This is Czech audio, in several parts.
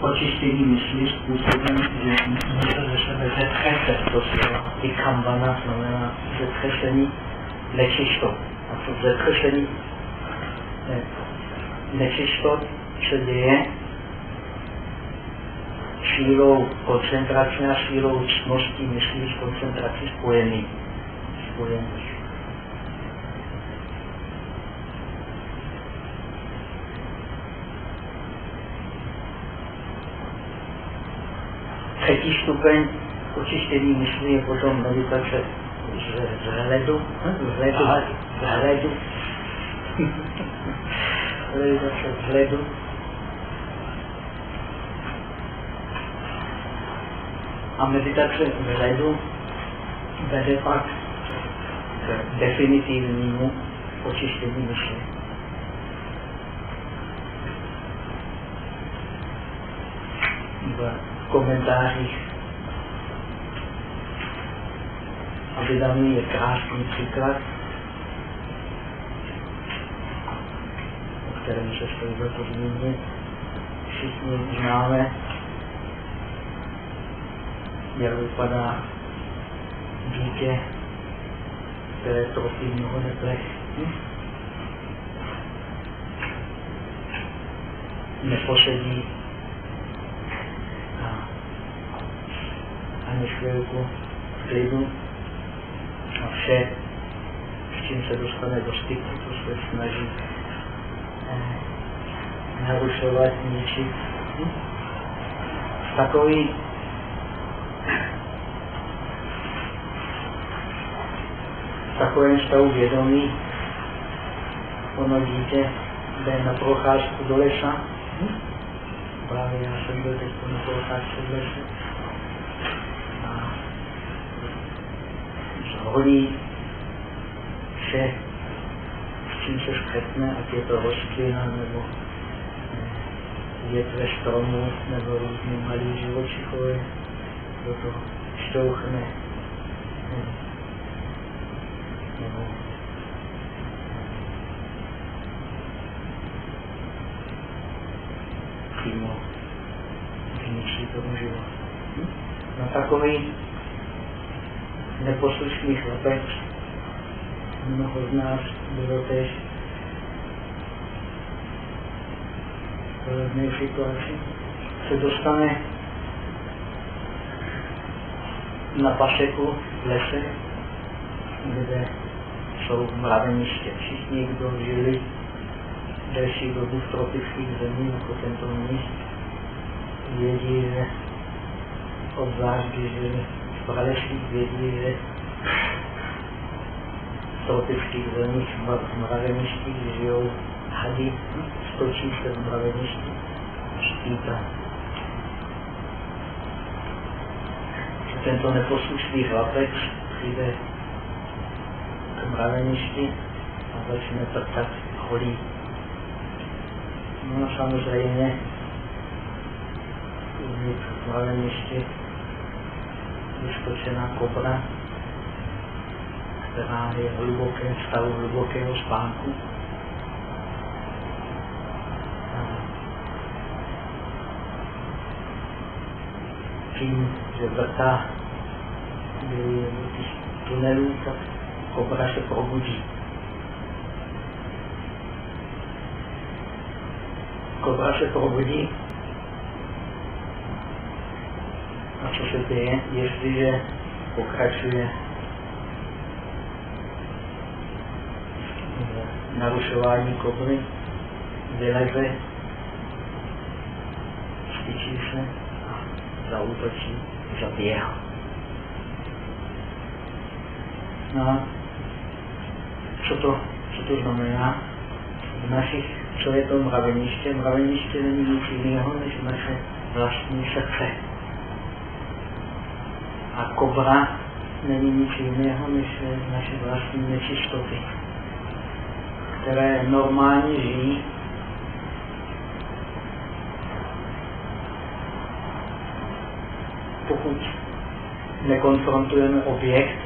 očištění mysli způsobem, že mysl ze sebe zetchete, to slovo i kambana znamená zetchešení nečistot. A to zetchešení nečistot se děje sílou koncentrace a sílou ctnosti myslí s koncentrací spojený. spojených. Třetí stupeň očištění mysli je potom meditace z hledu, vzhledu, vzhledu, meditace vzhledu. A meditace vzhledu vede pak k definitivnímu očištění mysli. V komentářích Abidaný je krásný příklad, o kterém se stojí za to. Všichni známe, jak vypadá dítě, které trofí mnoho neplech. Neposedí ani chvilku v klidu a vše, s čím se dostane do styku, to se snaží eh, narušovat, ničit. Hm? Takový takovém stavu vědomí ono dítě jde na procházku do lesa. Hm? Právě já jsem byl teď na procházce v lese. A zholí vše, s čím se střetne, ať je to rostlina nebo větve stromů nebo různý malý živočichové, do toho šťouchne nebo přímo zničí tomu život. Na takový neposlušný chlapec mnoho z nás bylo tež podobné situaci, se dostane na paseku v lese, kde jsou mraveniště. Všichni, kdo žili delší dobu v tropických zemích, jako tento míst, vědí, že obzvlášť, když žili v praleších, vědí, že v tropických zemích mraveništích žijou hady, stočí se v mraveništi štíta. Tento neposlušný chlapec přijde k mraveništi a začne trkat holí. No samozřejmě uvnitř v vyskočená kobra, která je v hlubokém stavu hlubokého spánku. Tím, že vrtá do těch tunelů, tak kobra se probudí. Kobra se probudí a co se děje, jestliže pokračuje narušování kobry, vyleze, styčí se a zautočí, zabíhá. No a co to, co to znamená? V našich, co je to mraveniště? Mraveniště není nic jiného, než naše vlastní srdce. A kobra není nic jiného, než naše vlastní nečistoty, které normálně žijí pokud nekonfrontujeme objekt,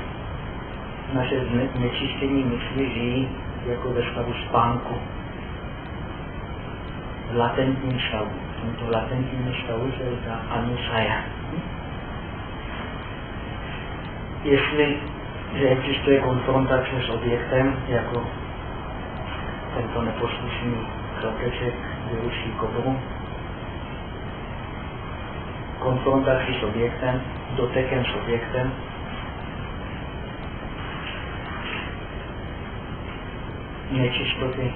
naše nečištění mysli žijí jako ve stavu spánku. v latentním stavu. V tomto latentním stavu se říká anusaya. Jestli že existuje konfrontace s objektem, jako tento neposlušný klepeček vyruší kobru, konfrontaci s objektem, dotekem s objektem, nečistoty.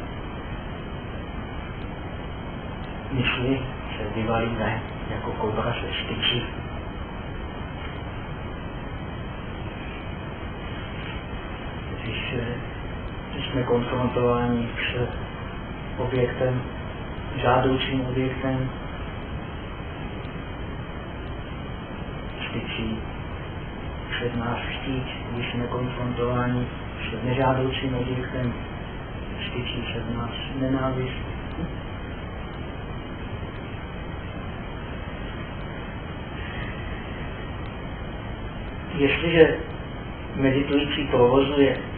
Mysli se vyvalíme jako kobra se styčí. Když, když jsme konfrontováni s objektem, žádoucím objektem, styčí před nás chtít, když jsme konfrontováni s nežádoucím objektem, styčí před nás nenávist. jestliže meditující provozuje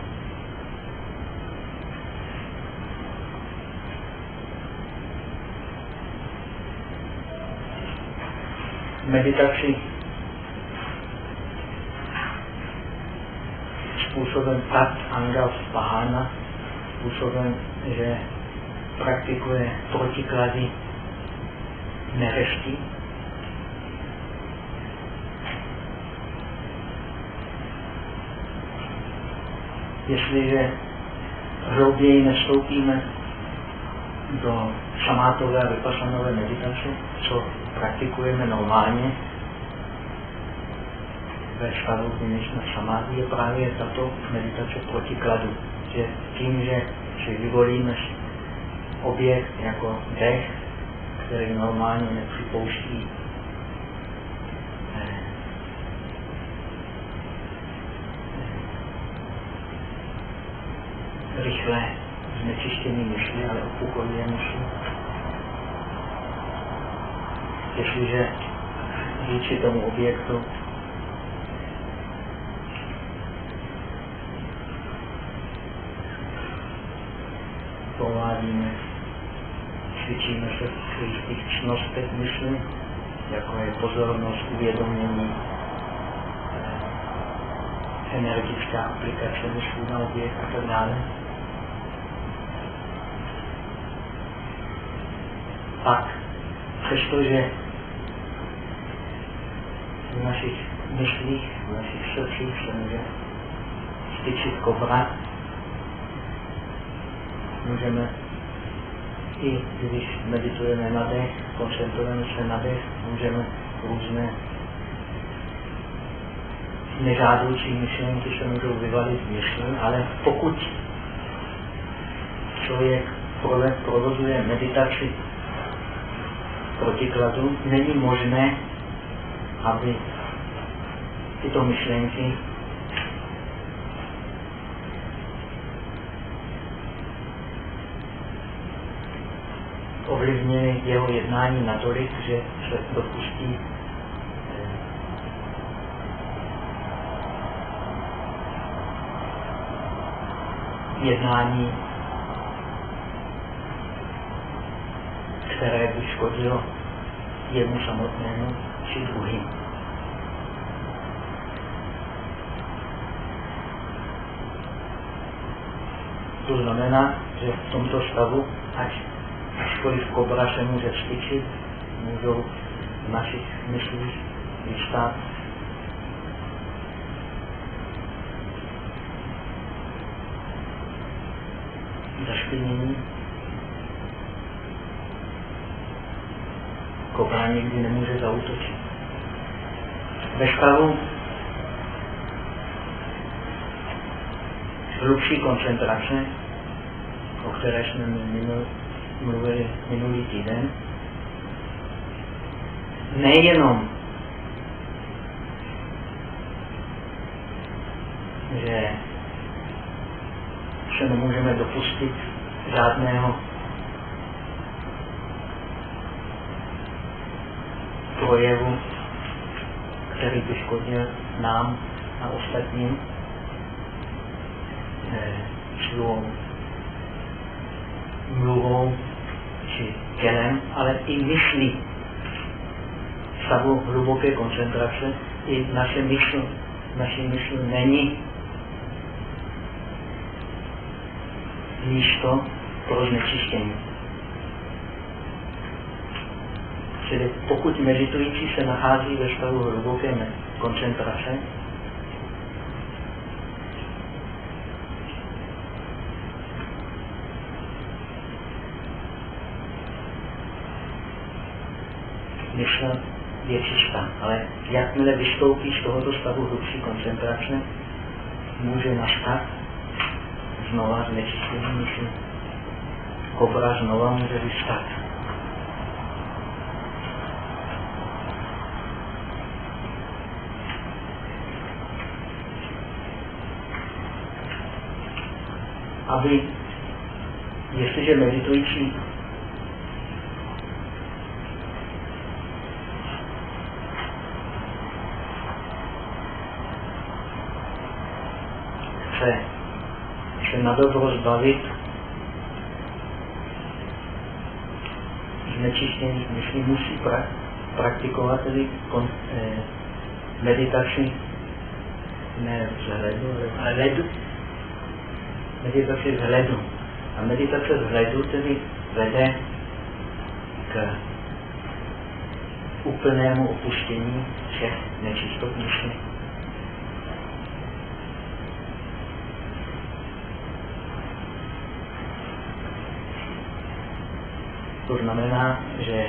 meditaci způsobem tat anga spána, způsobem, že praktikuje protiklady nereští, jestliže hlouběji nestoupíme do šamátové a vypasanové meditace, co praktikujeme normálně, ve stavu, v samády, je právě tato meditace protikladu. Že tím, že si vyvolíme objekt jako dech, který normálně nepřipouští rychle znečištění myšli, ale upokojuje myšli. Jestliže vůči tomu objektu provádíme, cvičíme se v svých čnostech mysli, jako je pozornost, uvědomění, eh, energická aplikace mysli na objekt a tak dále. pak, přestože našich myslích, v našich srdcích se může styčit kobra, můžeme i když meditujeme na dech, koncentrujeme se na dech, můžeme různé nežádoucí myšlenky se můžou vyvalit z mysli, ale pokud člověk provozuje meditaci protikladu není možné, aby tyto myšlenky ovlivnily jeho jednání natolik, že se dopustí eh, jednání které by škodilo jemu samotnému či druhým. To znamená, že v tomto stavu, až, ačkoliv kobra se může vstyčit, můžou v našich myslích vystát. Zašpinění. Kobra nikdy nemůže zautočit. Ve stavu hlubší koncentrace, které jsme mluvili minulý týden, nejenom, že se nemůžeme dopustit žádného projevu, který by škodil nám a ostatním svou mluvou či tělem, ale i myslí. Stavu hluboké koncentrace i naše mysl, naše mysl není místo pro znečištění. Čili pokud meditující se nachází ve stavu hluboké koncentrace, mysl je čistá, ale jakmile vystoupí z tohoto stavu hlubší koncentrace, může nastat znova znečištění mysli. Kobra znova může vystat. Aby, jestliže meditující na dobro zbavit znečištění mysli, musí pra, praktikovat tedy kon, eh, meditaci ne vzhledu, ale. Meditaci vzhledu. A meditace vzhledu tedy vede k úplnému opuštění všech nečistot mysli. To znamená, že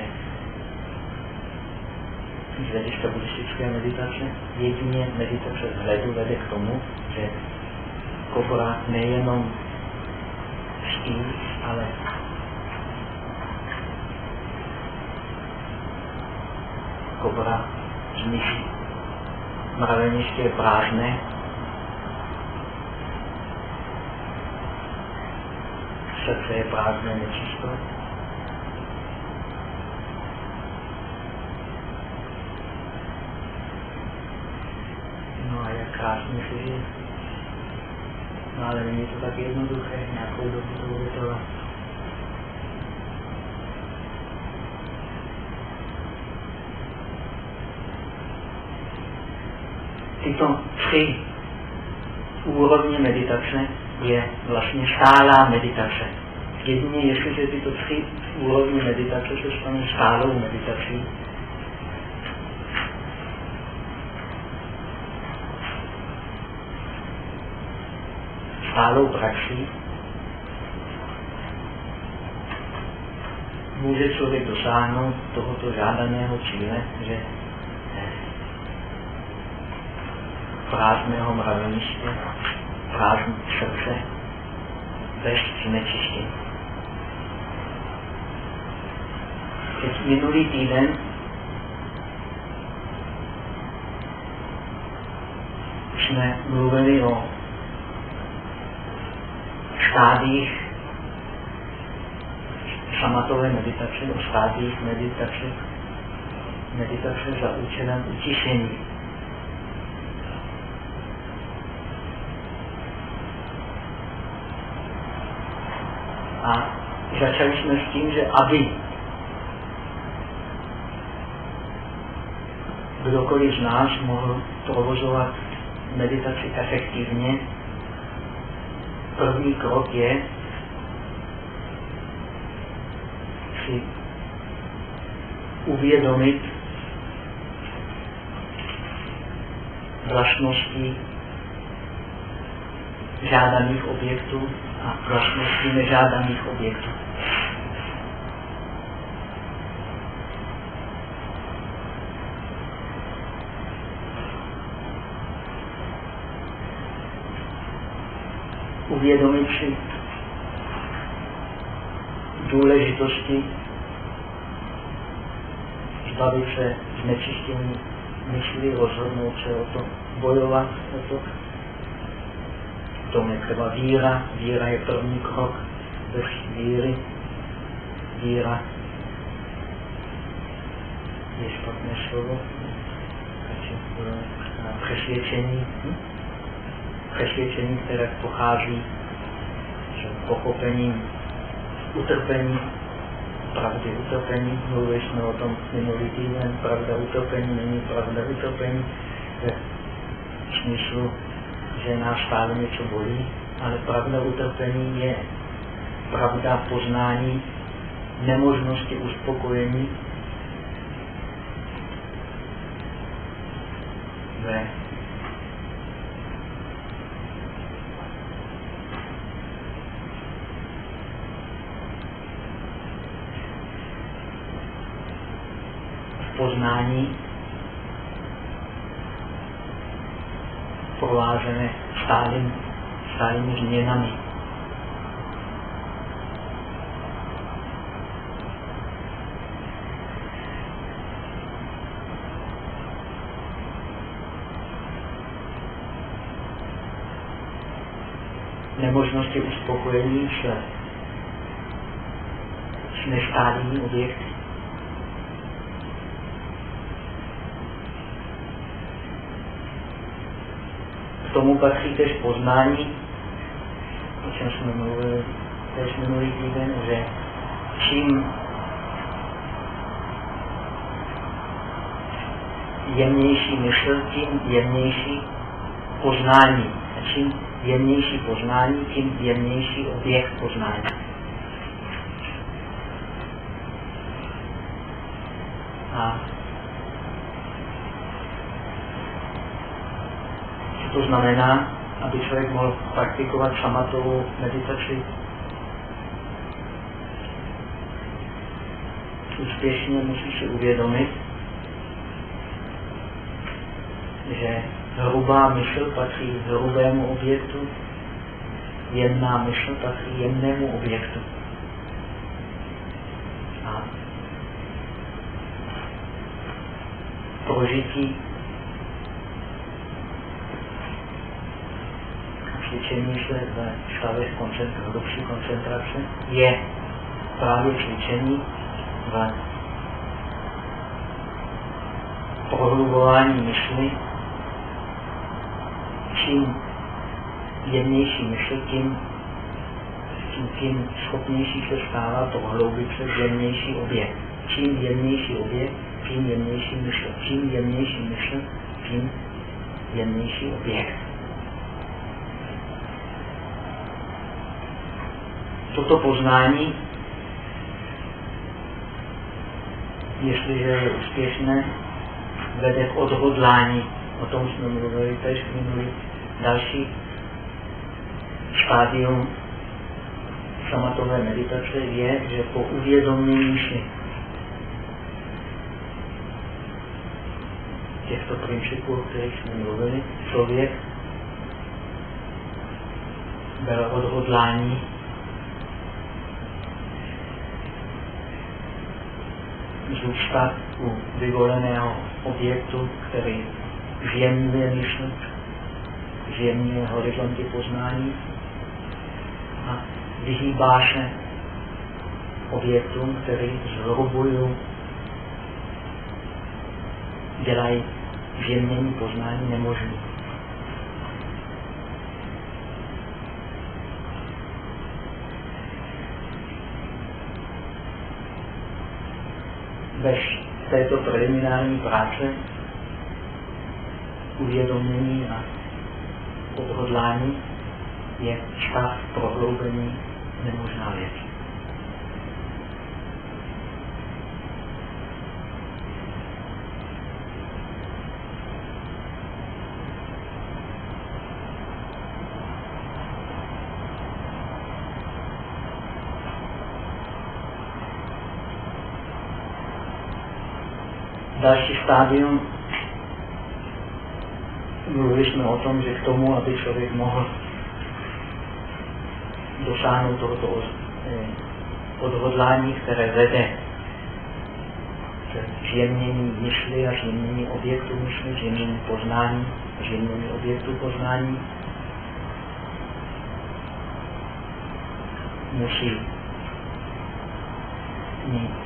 z hlediska buddhistické meditace jedině meditace vzhledu vede k tomu, že kobra nejenom spí, ale kobra zmizí. Mraveniště je prázdné, srdce je prázdné, nečisto. Krásně si. No ale není to tak jednoduché, nějakou dobu to obětovat. Tyto tři úrovně meditace je vlastně stálá meditace. Jedině jestliže tyto tři úrovně meditace se stanou stálou meditací, stálou praxí může člověk dosáhnout tohoto žádaného cíle, že prázdného mraveniště, prázdné srdce, bez znečištění. Teď minulý týden jsme mluvili o stádiích samatové meditace, o stádiích meditace, meditace za účelem utišení. A začali jsme s tím, že aby kdokoliv z nás mohl provozovat meditaci efektivně, první krok je si uvědomit vlastnosti žádaných objektů a vlastnosti nežádaných objektů. Uvědomit si důležitosti zbavit se znečištění mysli, rozhodnout se o to, bojovat o to. V tom je třeba víra. Víra je první krok bez víry. Víra je špatné slovo. Takže přesvědčení. Hm? Přesvědčení, které pochází s pochopením utrpení pravdy utopení. Mluvili jsme o tom minulý týden. Pravda utopení není pravda utopení. V smyslu, že nás stále něco bolí, ale pravda utopení je pravda poznání nemožnosti uspokojení ve poznání provážené stálým, stálými změnami. nemožnosti uspokojení s, s nestálými objekty. K tomu patří tež poznání, o čem jsme mluvili tež minulý týden, že čím jemnější mysl, tím jemnější poznání. A čím jemnější poznání, tím jemnější objekt poznání. A co to znamená, aby člověk mohl praktikovat šamatovou meditaci úspěšně, musí si uvědomit, že hrubá mysl patří hrubému objektu, jemná mysl patří jemnému objektu. A prožití cvičení se ve stavech koncentrace, hlubší koncentrace je právě cvičení v prohlubování mysli čím jemnější mysl, tím, tím, schopnější se stává prohloubit se jemnější objekt. Čím jemnější objekt, tím jemnější mysl. Čím jemnější mysl, tím jemnější objekt. Toto poznání, jestliže je úspěšné, vede k odhodlání. O tom jsme mluvili tež minulý Další štádium samatové meditace je, že po uvědomění si těchto principů, o kterých jsme mluvili, člověk bere odhodlání zůstat u vyvoleného objektu, který zjemňuje myšlenku zjemňuje horizonty poznání a vyhýbá se objektům, které zhrubují, dělají zjemnění poznání nemožný. Bez této preliminární práce uvědomění a odhodlání je stav prohloubení nemožná věc. Další stádium. Mluvili jsme o tom, že k tomu, aby člověk mohl dosáhnout tohoto eh, odhodlání, které vede k zjemnění mysli a zjemnění objektu mysli, zjemnění poznání, zjemnění objektu poznání, musí mít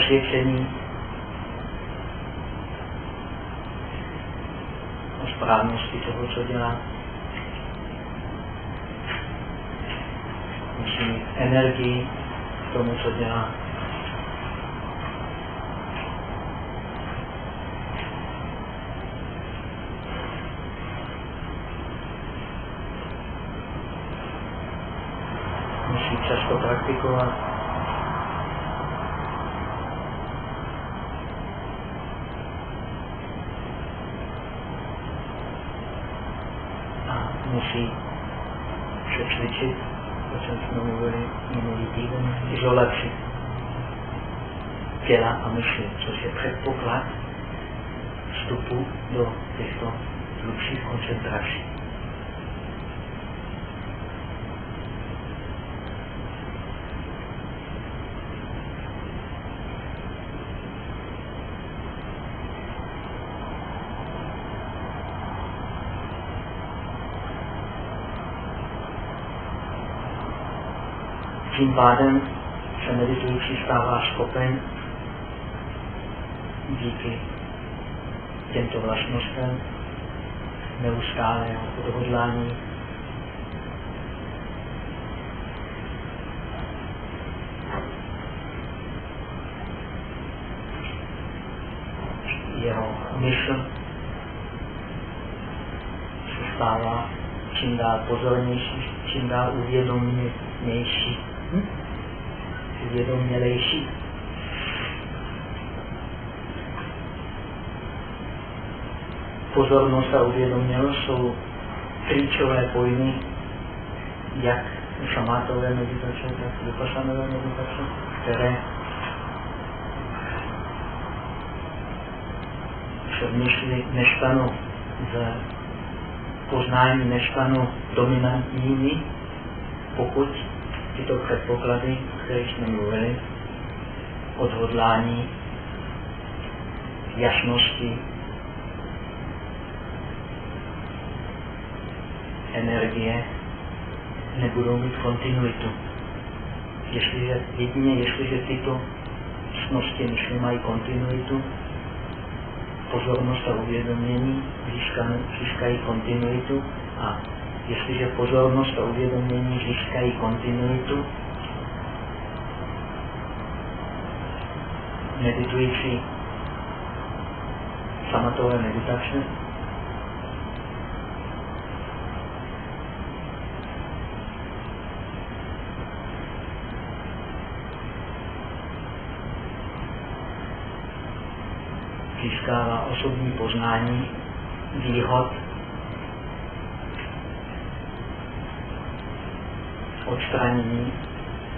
přesvědčení správnosti toho, co dělá. Musí mít energii k tomu, co dělá. Musí často praktikovat musí přecvičit, o čem jsme mluvili minulý týden, izolaci těla a mysli, což je předpoklad vstupu do těchto hlubších koncentrací. Tím pádem se meditující stává schopen díky. Těmto vlastnostem neustálého odhodlání. Jeho mysl se stává čím dál pozornější, čím dál uvědomější vědomělejší. Pozornost a uvědomělost jsou klíčové pojmy, jak šamátové meditace, tak vypasanové meditace, které se v mysli nestanou v poznání nestanou dominantními, pokud tyto předpoklady, které jsme mluvili, odhodlání, jasnosti, energie, nebudou mít kontinuitu. Jestliže, jedině jestliže tyto cnosti mysli mají kontinuitu, pozornost a uvědomění získají kontinuitu a jestliže pozornost a uvědomění získají kontinuitu, meditující samatové meditace, získává osobní poznání výhod odstranění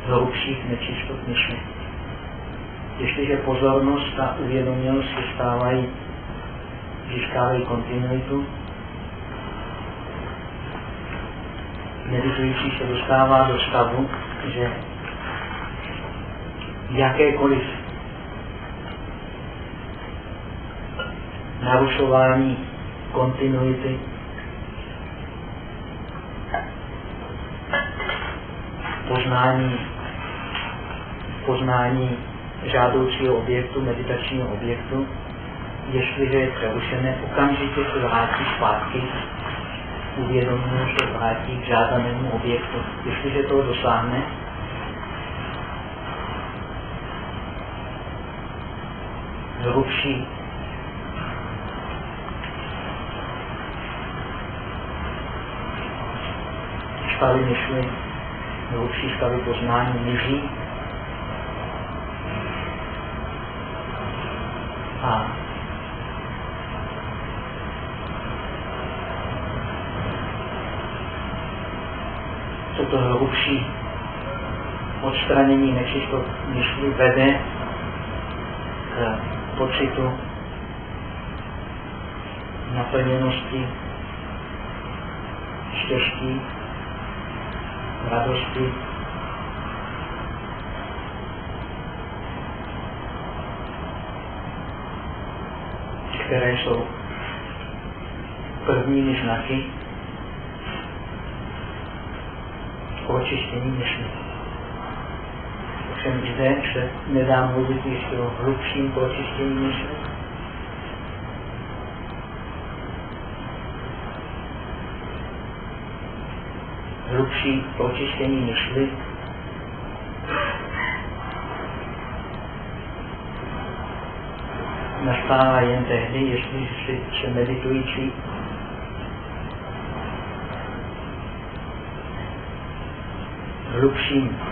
hrubších nečistot mysli. Jestliže pozornost a uvědomělost se stávají, získávají kontinuitu, meditující se dostává do stavu, že jakékoliv narušování kontinuity poznání, poznání žádoucího objektu, meditačního objektu, jestliže je přerušené, okamžitě se vrátí zpátky, uvědomuje se vrátí k žádanému objektu. Jestliže to dosáhne, hrubší stavy myšlení hlubší stavy poznání mizí a toto hlubší odstranění nečistot myšlí vede k pocitu naplněnosti, štěstí, radosti, které jsou prvními znaky očištění mysli jsem dřev že nedá mluvit ještě o hlubším pročištění mysli. Hlubší pročištění mysli nastává jen tehdy, jestli se meditující hlubším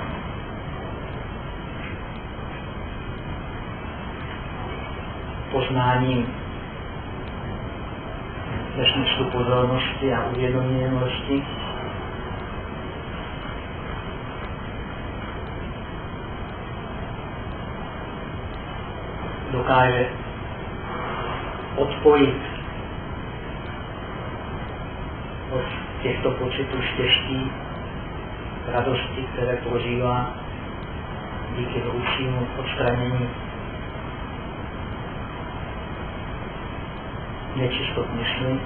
poznáním ve smyslu pozornosti a uvědoměnosti dokáže odpojit od těchto pocitů štěstí, radosti, které prožívá díky hlubšímu odstranění nečistot mysli.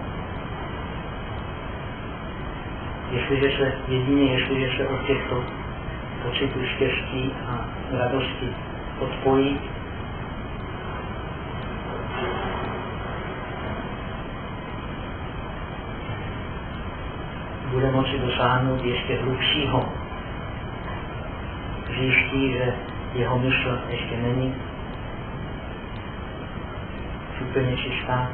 Jestliže se, jedině jestliže se od těchto pocitů štěstí a radosti odpojí, bude moci dosáhnout ještě hlubšího. Zjistí, že jeho mysl ještě není úplně čistá.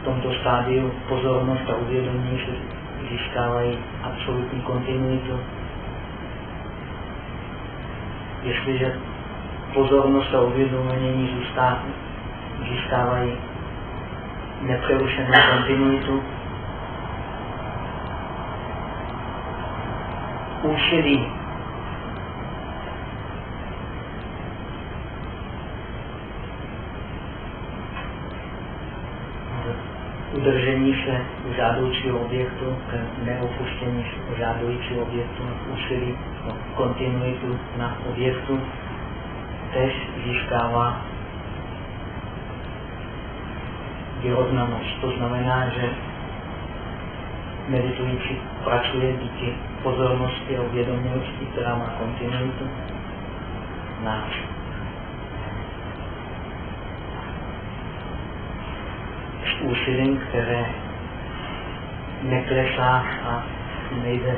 V tomto stádiu pozornost a uvědomí se získávají absolutní kontinuitu. Jestliže pozornost a uvědomění získávají nepřerušenou kontinuitu. Úsilí udržení se žádoucího objektu, k neopuštění žádoucího objektu, úsilí o kontinuitu na objektu, tež získává vyrovnanost. To znamená, že meditující pracuje díky pozornosti a uvědomělosti, která má kontinuitu na s úsilím, které neklesá a nejde,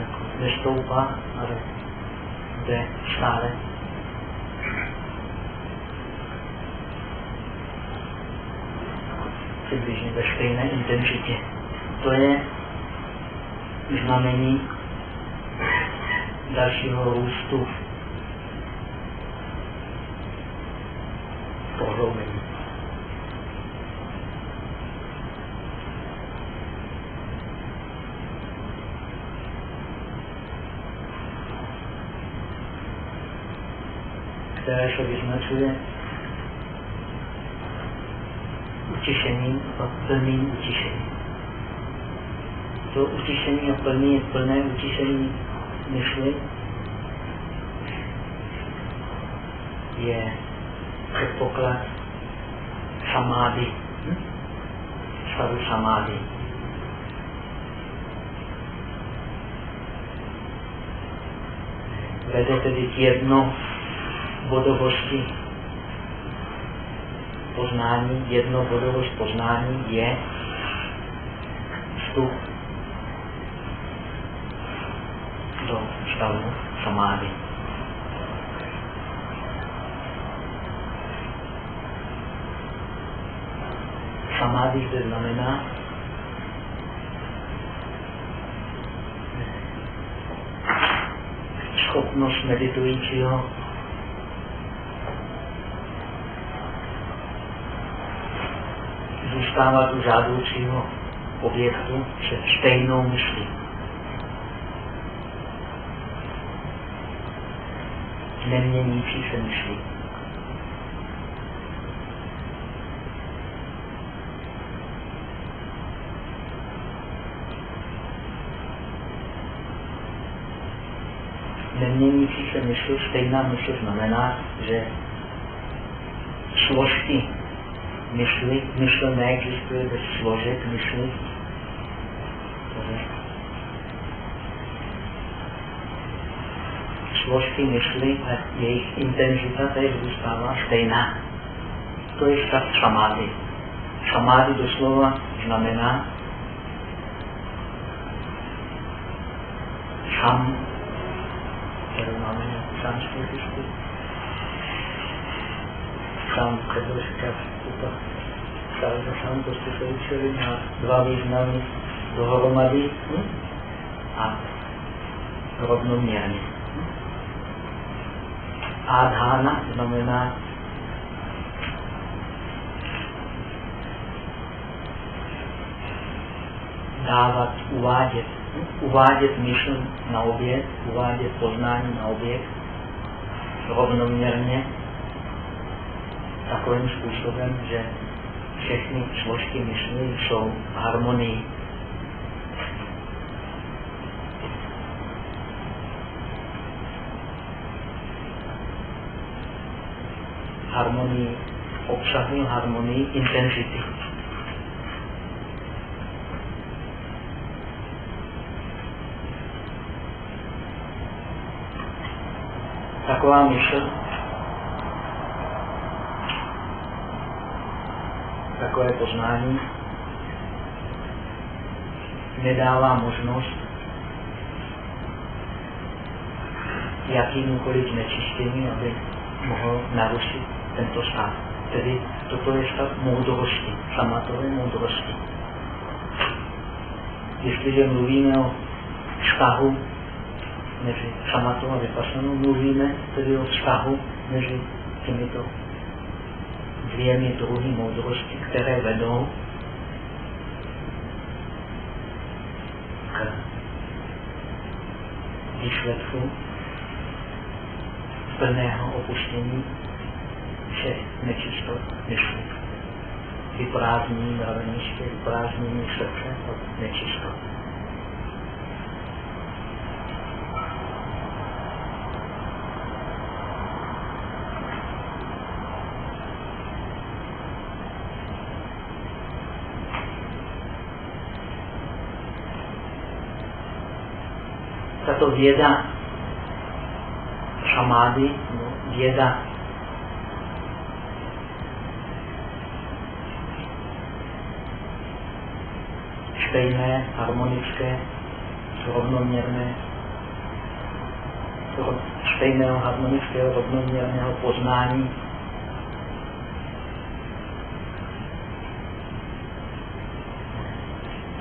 jako nestoupá, ale jde stále přibližně ve stejné intenzitě. To je znamení dalšího růstu prohloubení. Se vyznačuje utišením a plným utišením. To utišení a plný je plné utišení mysli je předpoklad samády, hm? stavu samády. Vede tedy k jedno bodovosti poznání, jednobodovost poznání je vstup do stavu samády. Samády zde znamená schopnost meditujícího zůstávat u žádoucího objektu se stejnou myslí. Neměnící se myslí. Neměnící se mysl, stejná mysl znamená, že složky mysli, mysl neexistuje bez složek mysli. Složky mysli a jejich intenzita tady zůstává stejná. To je stav samády. Samády doslova znamená sam sanskriticky. Tam předložka tuto Sáza sám prostě se učili na dva významy dohromady hm? a rovnoměrně. Adhana znamená dávat, uvádět, uvádět myšl na objekt, uvádět poznání na objekt rovnoměrně takovým způsobem, že všechny složky myšlení jsou v harmonii. Harmonii obsahu, harmonii intenzity. Taková myšl takové poznání nedává možnost jakýmkoliv znečištění, aby mohl narušit tento stav. Tedy toto je stav moudrosti, samatové moudrosti. Jestliže mluvíme o vztahu mezi samatou a vypasanou, mluvíme tedy o vztahu mezi těmito dvěmi druhy moudrosti, které vedou k výsledku plného opuštění všech nečistot mysli. Vyprázdnění mraveniště, vyprázdnění srdce od nečistot. tato věda. Šamády, věda. Stejné, harmonické, rovnoměrné, stejného harmonického rovnoměrného poznání.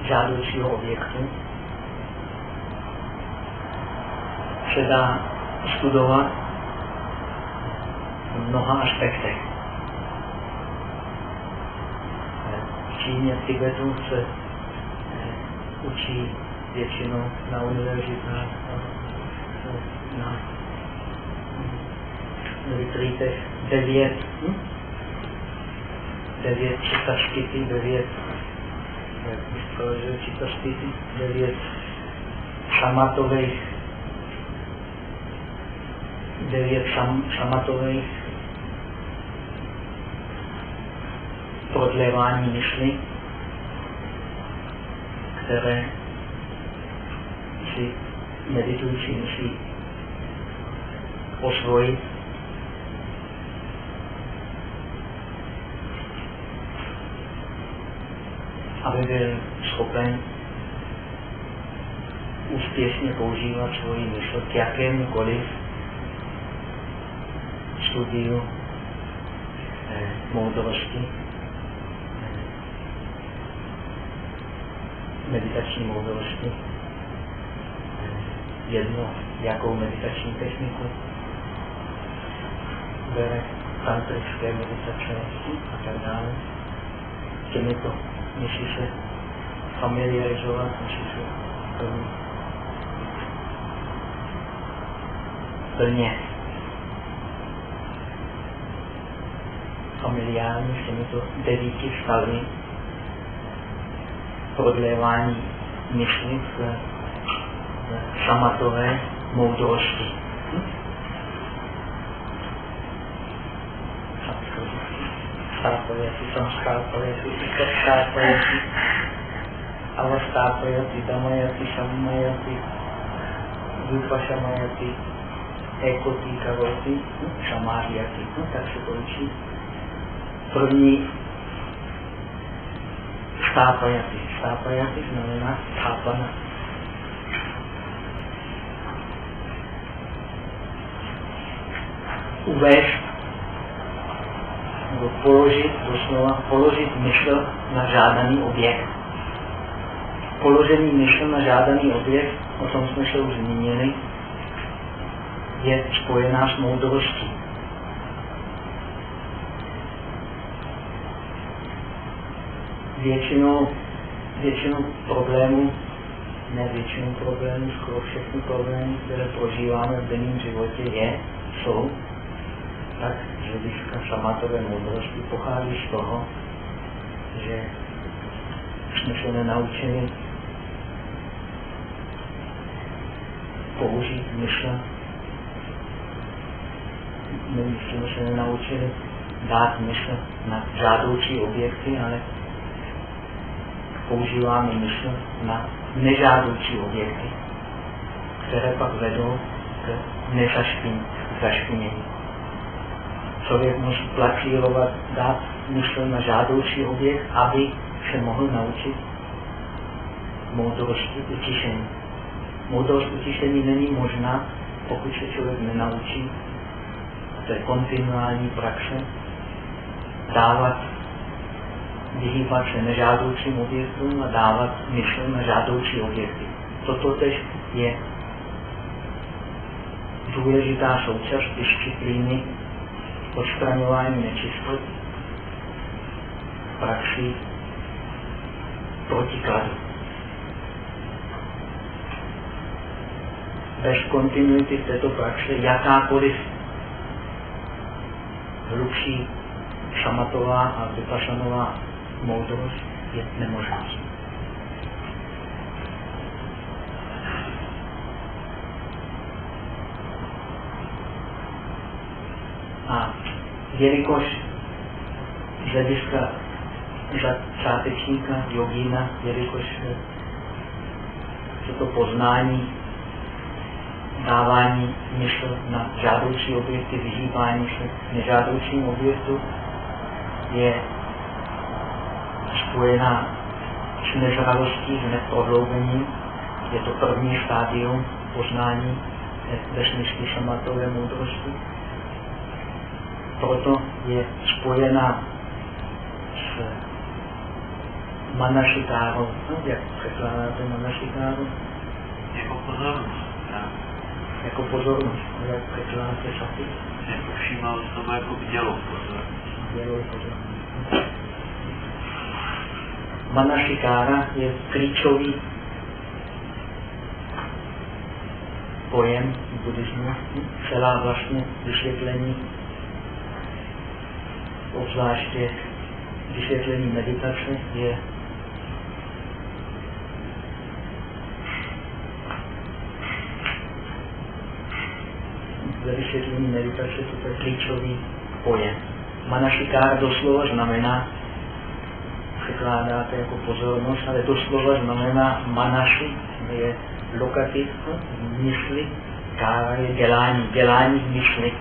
Žádoucího objektu se dá studovat v mnoha aspektech. V Číně, v Tibetu se eh, učí většinou na univerzitách, na retreatech devět, hm? devět čitaškity, devět jak bych devět šamatových devět šam, šamatových prodlévání myšly, které si meditující musí osvojit. aby byl schopen úspěšně používat svoji mysl k jakémukoliv studiu eh, moudrosti, eh, meditační moudrosti, eh, jedno, jakou meditační techniku bere tantrické meditace a tak dále. Těmito musí se familiarizovat, musí se plně, plně familiární s těmito devíti stavy prodlévání mysli v, v šamatové moudrosti. स्थापयति संस्थापयति स्थापयति अवस्थापयति दमयति सम्मयति विपशमयति एकोति करोति समाह्यति tak se končí První stápajaty. Stápajaty znamená stápana. uvést nebo položit, doslova položit mysl na žádaný objekt. Položení mysl na žádaný objekt, o tom jsme se už zmínili, je spojená s moudrostí. Většinou, většinou problémů, ne většinou problémů, skoro všechny problémy, které prožíváme v denním životě, je, jsou tak z hlediska samatové moudrosti pochází z toho, že jsme se nenaučili použít mysl. My jsme se nenaučili dát mysl na žádoucí objekty, ale používáme mysl na nežádoucí objekty, které pak vedou k nezašpinění člověk musí placírovat, dát mysl na žádoucí objekt, aby se mohl naučit moudrosti utišení. Moudrost utišení není možná, pokud se člověk nenaučí, to je kontinuální praxe, dávat, vyhýbat se nežádoucím objektům a dávat mysl na žádoucí objekty. Toto tež je důležitá součást disciplíny odstraňování nečistot praxi protikladu. Bez kontinuity této praxe jakákoliv hlubší šamatová a vypašanová moudrost je nemožná. A jelikož z hlediska začátečníka, jogína, jelikož toto poznání, dávání mysl na žádoucí objekty, vyhýbání se nežádoucím objektu je spojená s nezralostí, s neprohloubením. Je to první stádium poznání ve smyslu samatové moudrosti proto je spojena s manašikárou. No, jak překládáte manašikáru? Jako pozornost. Tak. Jako pozornost. No, jak překládáte sati? Jako všímal tomu jako dělo pozornost. Dělo pozornost. Manašikára je klíčový pojem buddhismu, celá vlastně vysvětlení obzvláště vysvětlení meditace je ve vysvětlení meditace to je klíčový pojem. Manašikár doslova znamená, překládáte jako pozornost, ale doslova znamená manaši, je lokativ mysli, kára je dělání, dělání mysli.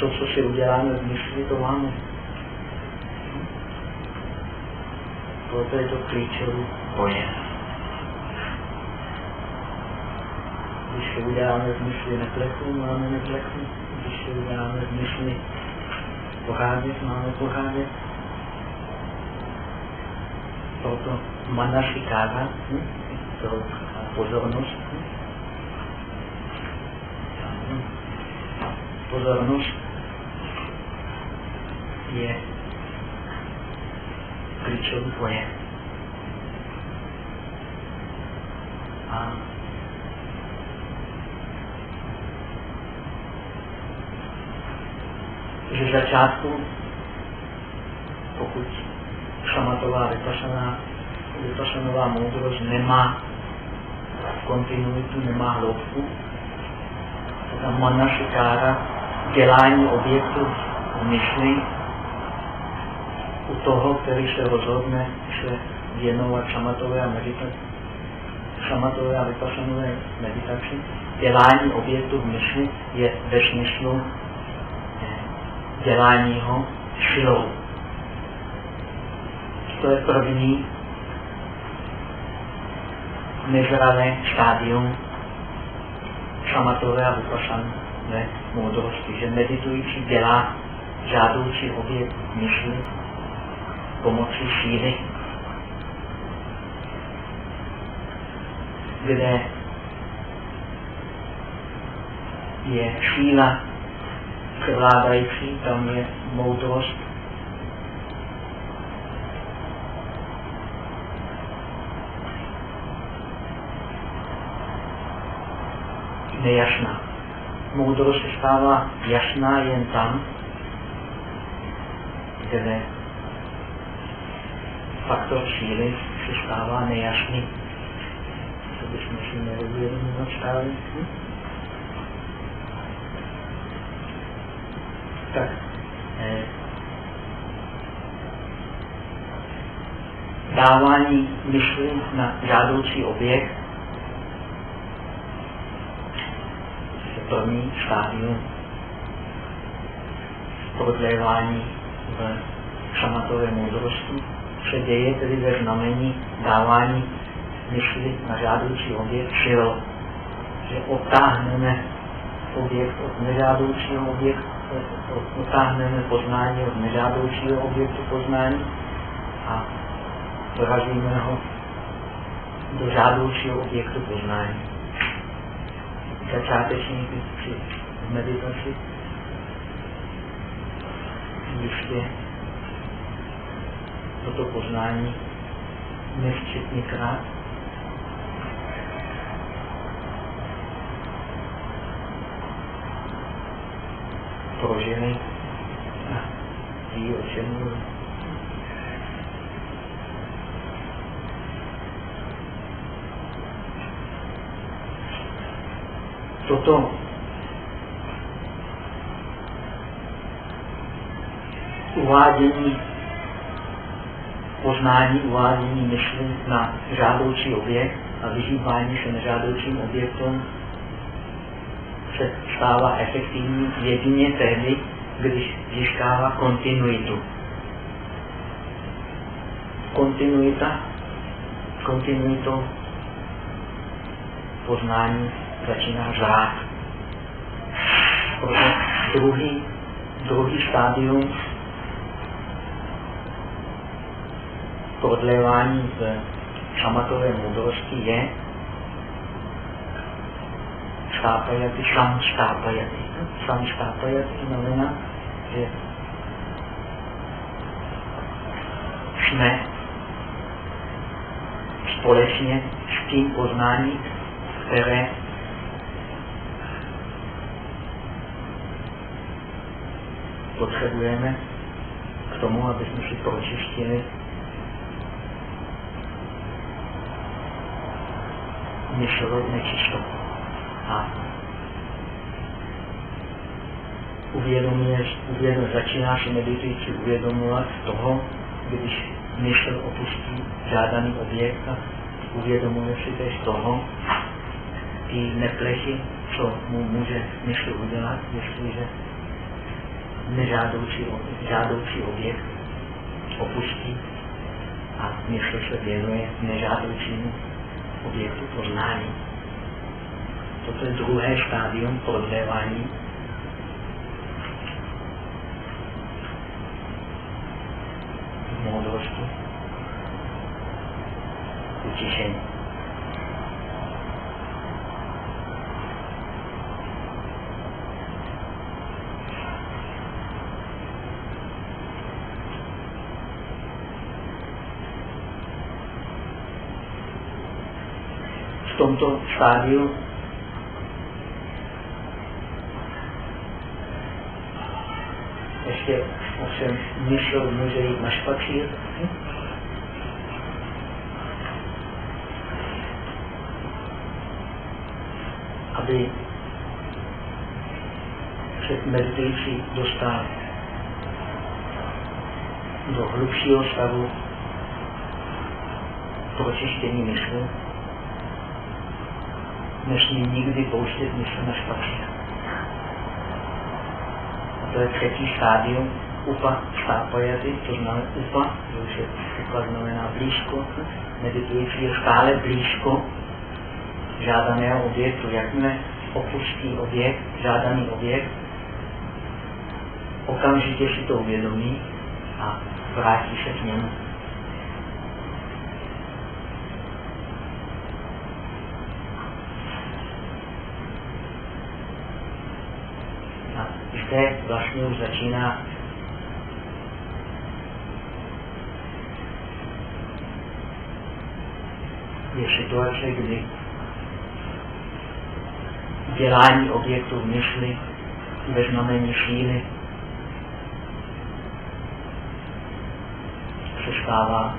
to, co si uděláme v mysli, to máme. Proto je to klíčový pojem. Když si uděláme v mysli neplechu, máme neplechu. V mysli pohádět, máme pohádět. Proto manašikára, hm? to pozornost, hm? pozornost je klíčový pojem. A ze začátku, pokud šamatová vypašaná, vypašanová moudrost nemá kontinuitu, nemá hloubku, tak ta manašikára dělání objektu myšlí u toho, který se rozhodne se věnovat šamatové a meditaci, šamatové a vypasanové meditaci, dělání objektu v mysli je ve smyslu dělání ho silou. To je první nezralé stádium šamatové a vypašané moudrosti, že meditující dělá žádoucí objekt mysli pomocí síly, kde je síla převládající, tam je moudrost nejasná. Moudrost se stává jasná jen tam, kde faktor síly se stává nejasný. To bychom si uvědomovat stále. Hm? Tak, eh, dávání mysli na žádoucí objekt první stádium prodlévání v šamatové moudrosti se děje tedy ve znamení dávání mysli na žádoucí objekt sil, že otáhneme objekt od nežádoucího objektu, otáhneme poznání od nežádoucího objektu poznání a dorazíme ho do žádoucího objektu poznání. Začátečníky při meditaci. Ještě toto poznání nesčetněkrát prožili. A ví, o čem toto uvádění poznání, uvádění mysli na žádoucí objekt a vyžívání se nežádoucím objektům stává efektivní jedině tehdy, když získává kontinuitu. Kontinuita, kontinuitou poznání začíná řád. Proto druhý, druhý stádium prodlévání v šamatové moudrosti je štápajaty, sam štápajaty. Sam štápajaty znamená, že jsme společně s tím poznáním, které potřebujeme k tomu, aby jsme si pročistili mysl nečistotu. A uvědomuje, uvědomuje, začíná si meditující uvědomovat toho, když mysl opustí žádaný objekt a uvědomuje si tež toho, ty neplechy, co mu může mysl udělat, jestliže nežádoucí, žádoucí objekt opustí a mysl se věnuje nežádoucímu objektu poznání. Toto je druhé stádium prodlévání moudrosti, utišení. tomto stádiu ještě mysl může jít na špatřír. Aby se meditující dostal do hlubšího stavu pročištění myslu, nesmí nikdy pouštět mysl na špatně. A to je třetí stádium upa stápajaty, to znamená upa, to už je upa znamená blízko, meditující je stále blízko žádaného objektu. Jakmile opustí objekt, žádaný objekt, okamžitě si to uvědomí a vrátí se k němu. A zde vlastně už začíná je situace, kdy dělání objektu mysli ve znamení síly se stává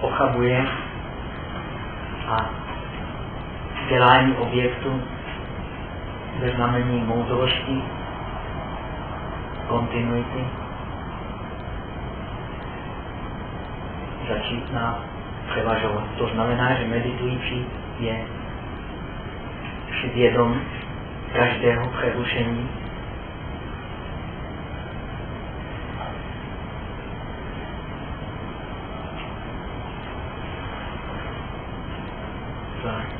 ochabuje a dělání objektu ve znamení moudrosti, kontinuity začíná převažovat. To znamená, že meditující je vědom každého přerušení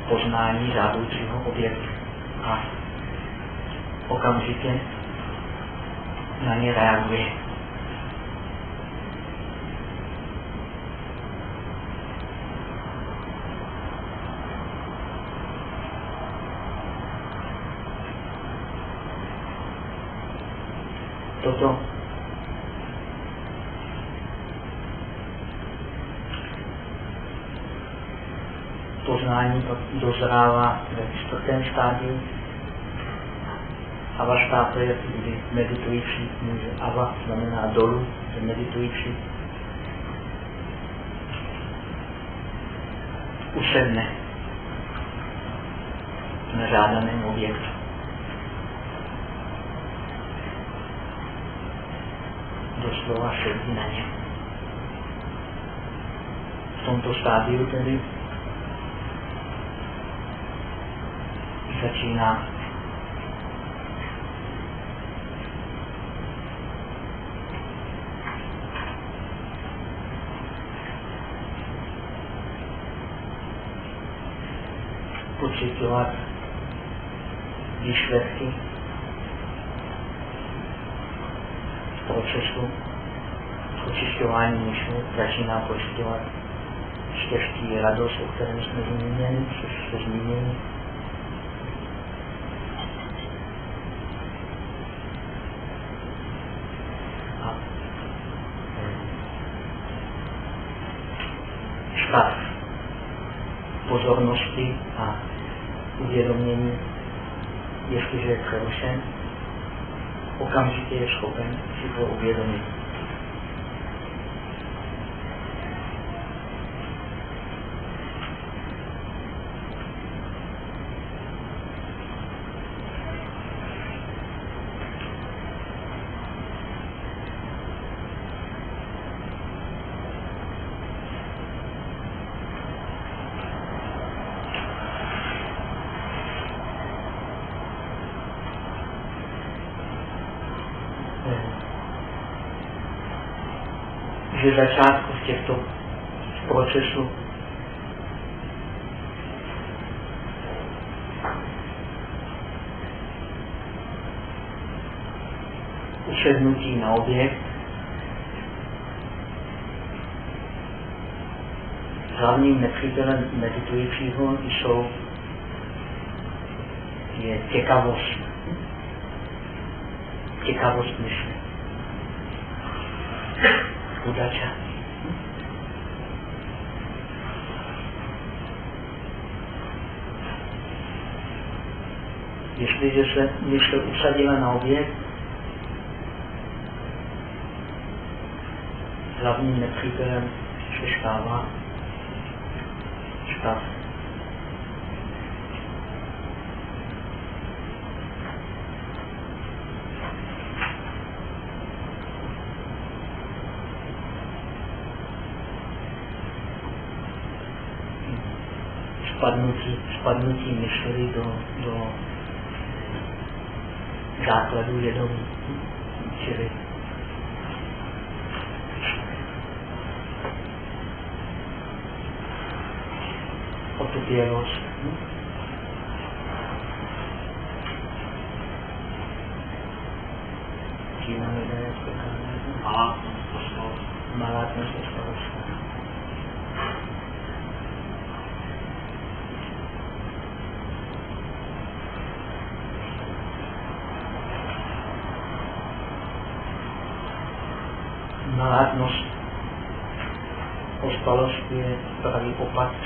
poznání závodčího objektu a okamžitě na ně reaguje. Toto poznání dozrává ve čtvrtém stádiu. Avastá to je, kdy meditující může, ava znamená dolů, že meditující usedne na žádaném objektu. Doslova sedí na něm. V tomto stádiu tedy začíná pocitovat výsledky procesu očišťování mysli začíná pocitovat štěstí, radost, o kterém jsme zmínili, což jste zmínili. A stav pozornosti a uvědomění, jestliže je přerušen, okamžitě je schopen si to uvědomit. Jestliže se mysl usadila na objekt, hlavním nepřítelem se stává stav spadnutí, spadnutí myšlí do, do dedicato a lui e non ricevete. Otto Piero.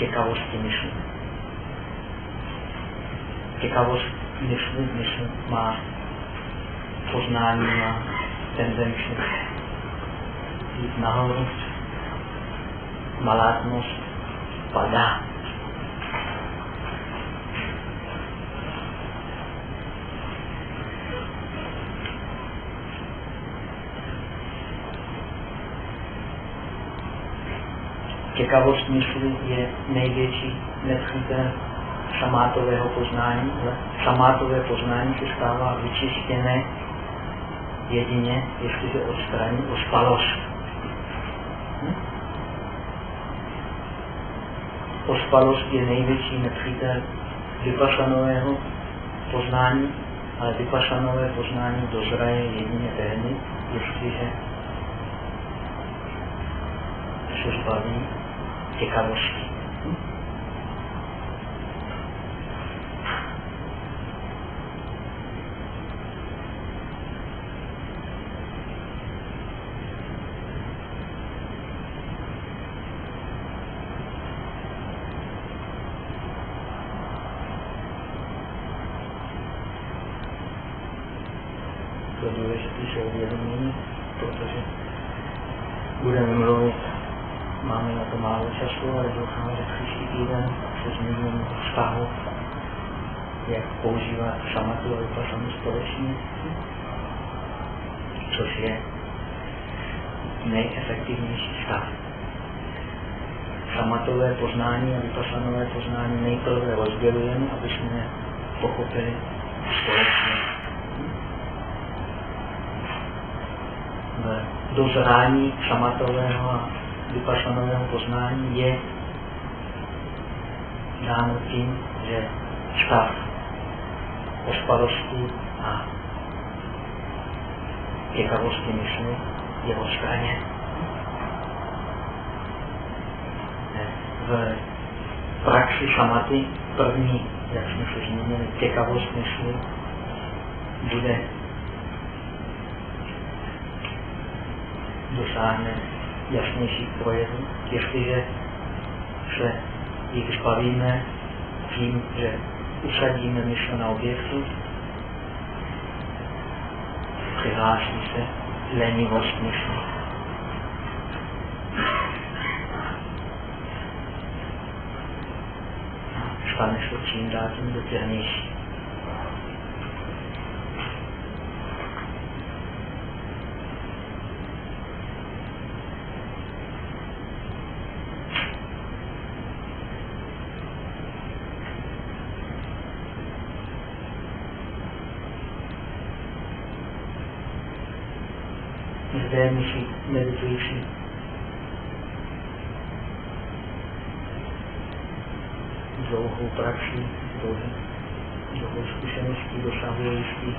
Opak těkavosti mysli. Těkavost mysli, mysl má poznání, má tendenci jít nahoru. Malátnost padá. Těkavost mysli je největší nepřítel šamátového poznání, šamátové poznání se stává vyčištěné jedině, jestliže odstraní ospalost. Hm? Ospalost je největší nepřítel vypašanového poznání, ale vypašanové poznání dozraje jedině tehdy, jestliže se zbaví těkavosti. Hm? To důležité se uvědomí, protože budeme mluvit máme na to málo času, ale doufám, že příští týden se zmíním vztahu, jak používat šamatu a vypašanu společně, což je nejefektivnější stav. Šamatové poznání a vypašanové poznání nejprve rozdělujeme, aby jsme pochopili společně. Dozrání šamatového a vypašanového poznání je dáno tím, že stav ospalosti a těkavosti mysli je odstraněn. V praxi šamaty první, jak jsme se zmínili, těkavost mysli bude dosáhne jasnějších projevů, jestliže se jich zbavíme tím, že usadíme mysl na objektu, přihlásí se lenivost mysli. Stane se čím dál tím dotěrnější. zde musí meditující dlouhou praxi, dlouhou, dlouhou zkušeností dosahuje jistý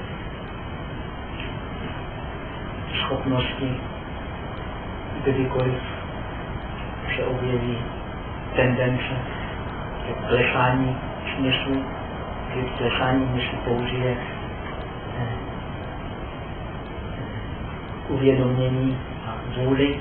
schopnosti, kdykoliv se objeví tendence k klesání smyslu, kdy klesání mysli použije uvědomění a vůli.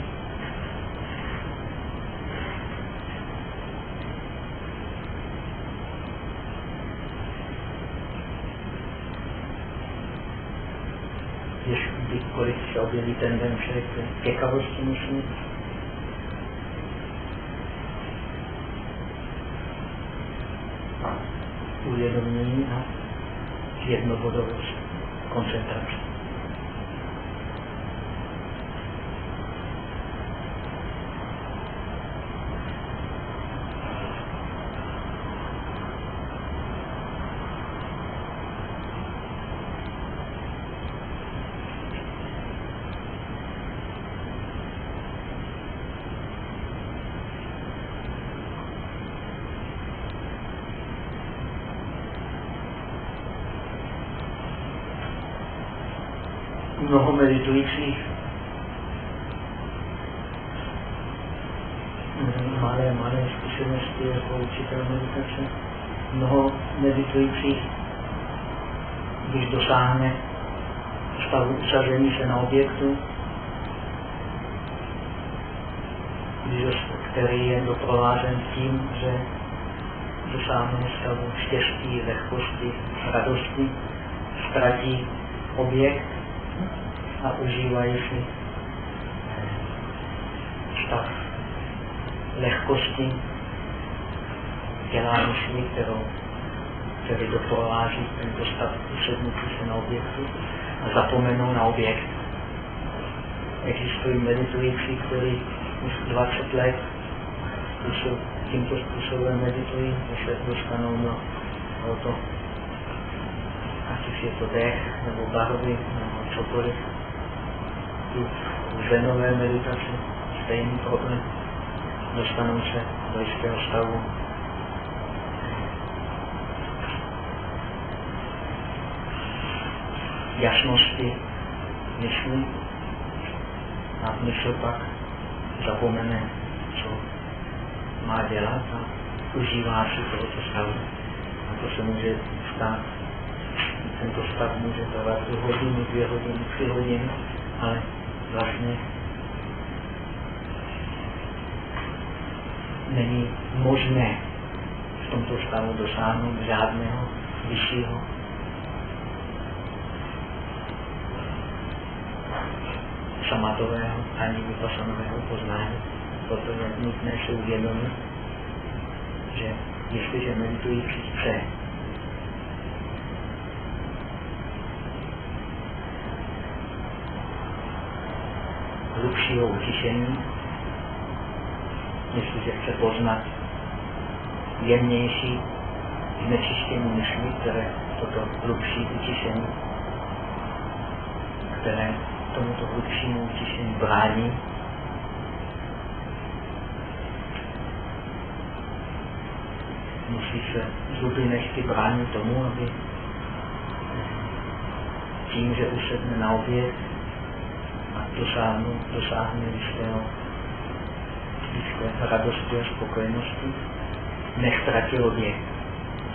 Když kdykoliv se objeví tendence k těkavosti mysli, uvědomění a jednobodovost koncentrace. Mnoho meditujících malé, malé zkušenosti jako učitel meditace. Mnoho meditujících, když dosáhne stavu usazení se na objektu, který je doprovázen tím, že dosáhne stavu štěstí, lehkosti, radosti, ztratí objekt a užívají si stav lehkosti dělá myšlí, kterou, který doprovází tento stav usednutí se na objektu a zapomenou na objekt. Existují meditující, kteří už 20 let jsou tímto způsobem meditují, než se dostanou na to, ať už je to dech, nebo barvy, nebo cokoliv. Tu zenové meditace, stejný problém dostanou se do jistého stavu. jasnosti mysli a mysl pak zapomene, co má dělat a užívá si tohoto stavu. A to se může stát. Tento stav může trvat hodiny, dvě hodiny, tři hodiny, ale vlastně není možné v tomto stavu dosáhnout žádného vyššího samatového ani vypasanového poznání. Proto je nutné si uvědomit, že jestliže meditující chce hlubšího utišení, jestliže chce poznat jemnější znečištění myšlí, které toto hlubší utišení, které tomuto hlubšímu utišení brání, musí se zuby nechty bránit tomu, aby tím, že usedne na oběd a dosáhne, jistého blízké radosti a spokojenosti, nestratil objekt,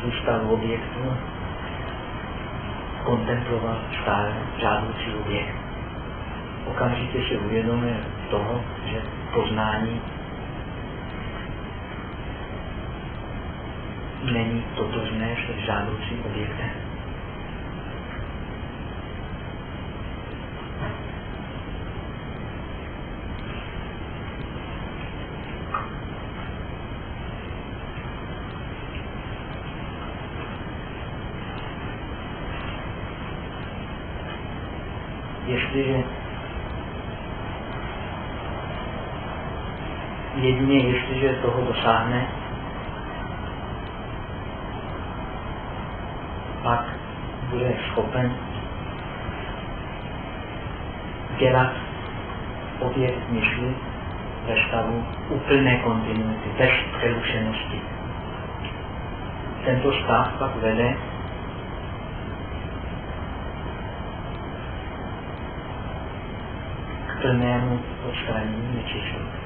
zůstal v objektu, kontemplovat stále žádoucí objekt. Okamžitě si uvědomuje toho, že poznání není totožné s žádoucím objektem. jestliže jedině jestliže toho dosáhne, pak bude schopen dělat objekt myšli ve stavu úplné kontinuity, bez přerušenosti. Tento stav pak vede plnému odstranění nečištění.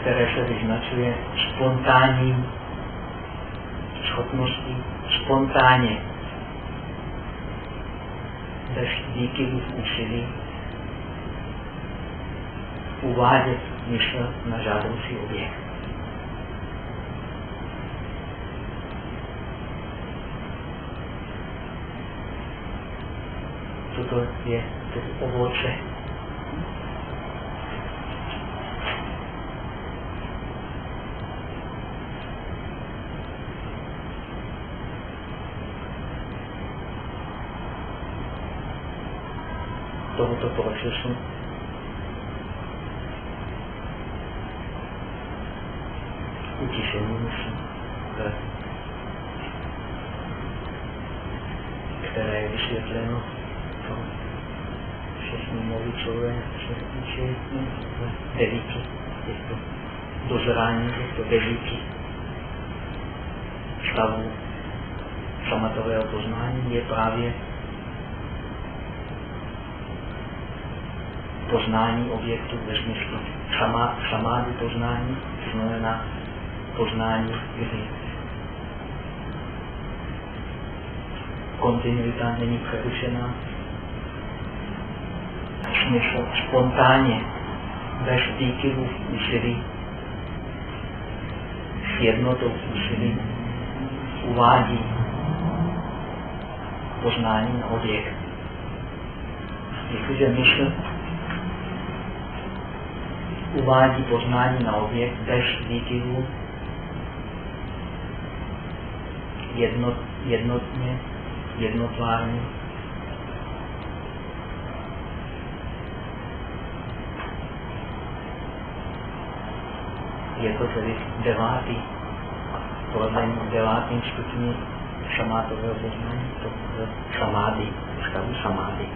Které se vyznačuje spontánním schopností spontánně bez v úsilí uvádět mysl na žádoucí objekt. toto je to ovoce. Tohoto procesu utišení musí, které je vysvětleno všechny movičové, co se týče devíti, těchto dozrání těchto devíti stavu šamatového poznání. Je právě poznání objektu ve smyslu šamá, šamády poznání, to znamená poznání, kdy kontinuita není přerušená, smysl spontánně, bez výkyvů úsilí, s jednotou úsilí uvádí poznání na objekt. Jestliže mysl uvádí poznání na objekt bez výkyvů jednot, jednotně, jednotvárně, je to tedy devátý, podle devátým stupni šamátového poznání, to je samády, stavu samády.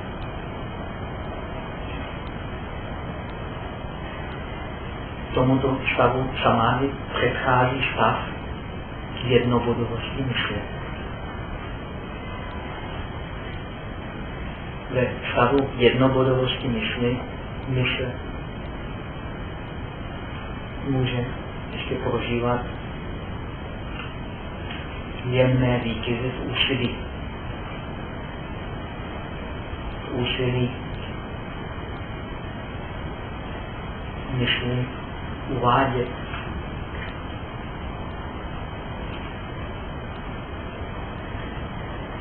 Tomuto stavu samády předchází stav jednobodovosti mysle. Ve stavu jednobodovosti mysli mysl může ještě prožívat jemné vítěze v úsilí. V úsilí myšlení uvádět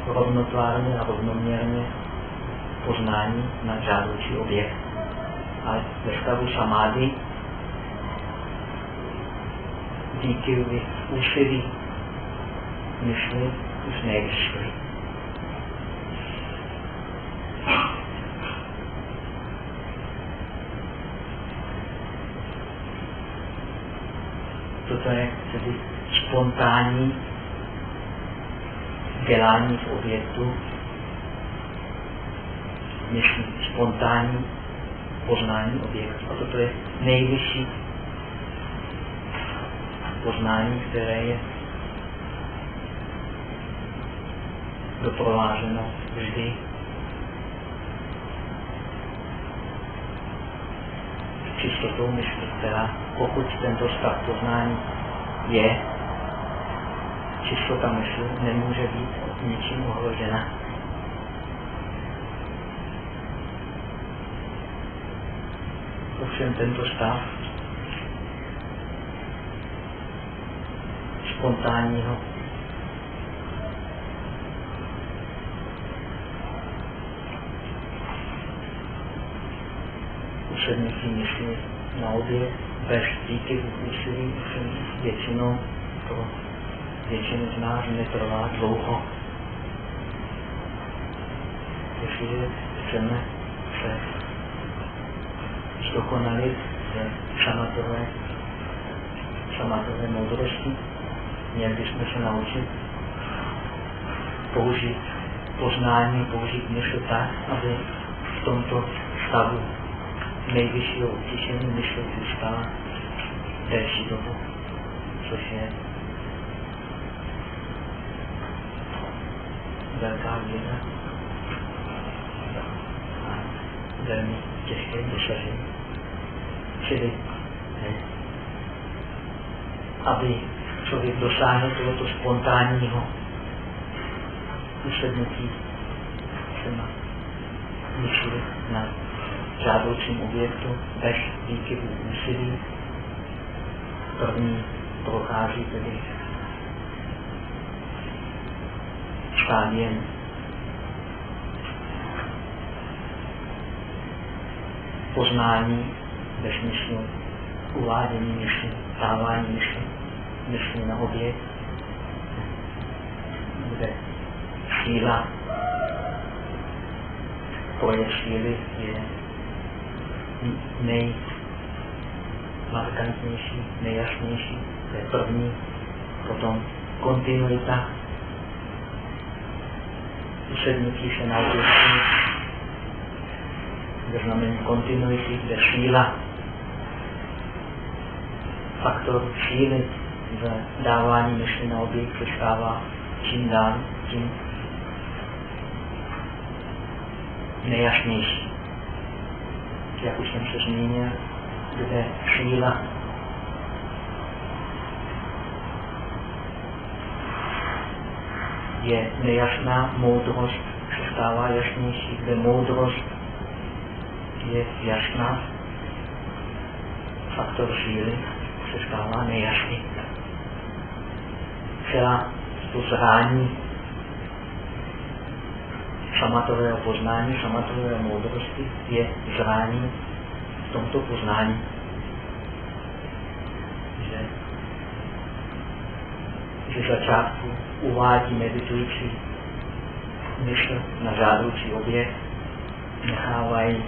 rovnotvárně a rovnoměrně poznání na žádoucí objekt. Ale ve stavu samády díky úsilí myšli už nevyšli. Toto je tedy spontánní dělání v objektu, myšlí spontánní poznání objektu. A toto je nejvyšší poznání, které je doprovázeno vždy čistotou mysli, která pokud tento stav poznání je, čistota mysli nemůže být ničím ohrožena. Ovšem tento stav spontánního usednutí mysli na obě bez díky úsilí většinou pro většinu z nás netrvá dlouho. Jestliže chceme se zdokonalit ze šamatové, šamatové moudrosti, měli bychom se naučit použít poznání, použít mysl tak, aby v tomto stavu nejvyššího utišení mysl zůstala delší dobu, což je velká věda a velmi těžké dosažení. Čili, aby člověk dosáhl tohoto spontánního usednutí na mysli na žádoucím objektu bez výkyvů úsilí. První prochází tedy stádiem poznání ve smyslu uvádění myšlí, dávání myšlí, myšlí na objekt, kde síla, projev síly je nejmarkantnější, nejjasnější, to je první, potom kontinuita, usednutí se na objektu, ve znamení kontinuity, kde síla, faktor síly v dávání mysli na objekt se čím dál, tím nejasnější. Jak už jsem se zmínil, kde síla je nejasná, moudrost se stává jasnější, kde moudrost je jasná, faktor síly se stává nejasný. Celá to zrání šamatového poznání, šamatového moudrosti je zrání v tomto poznání. Že, že začátku uvádí meditující mysl na žádoucí objekt, nechávají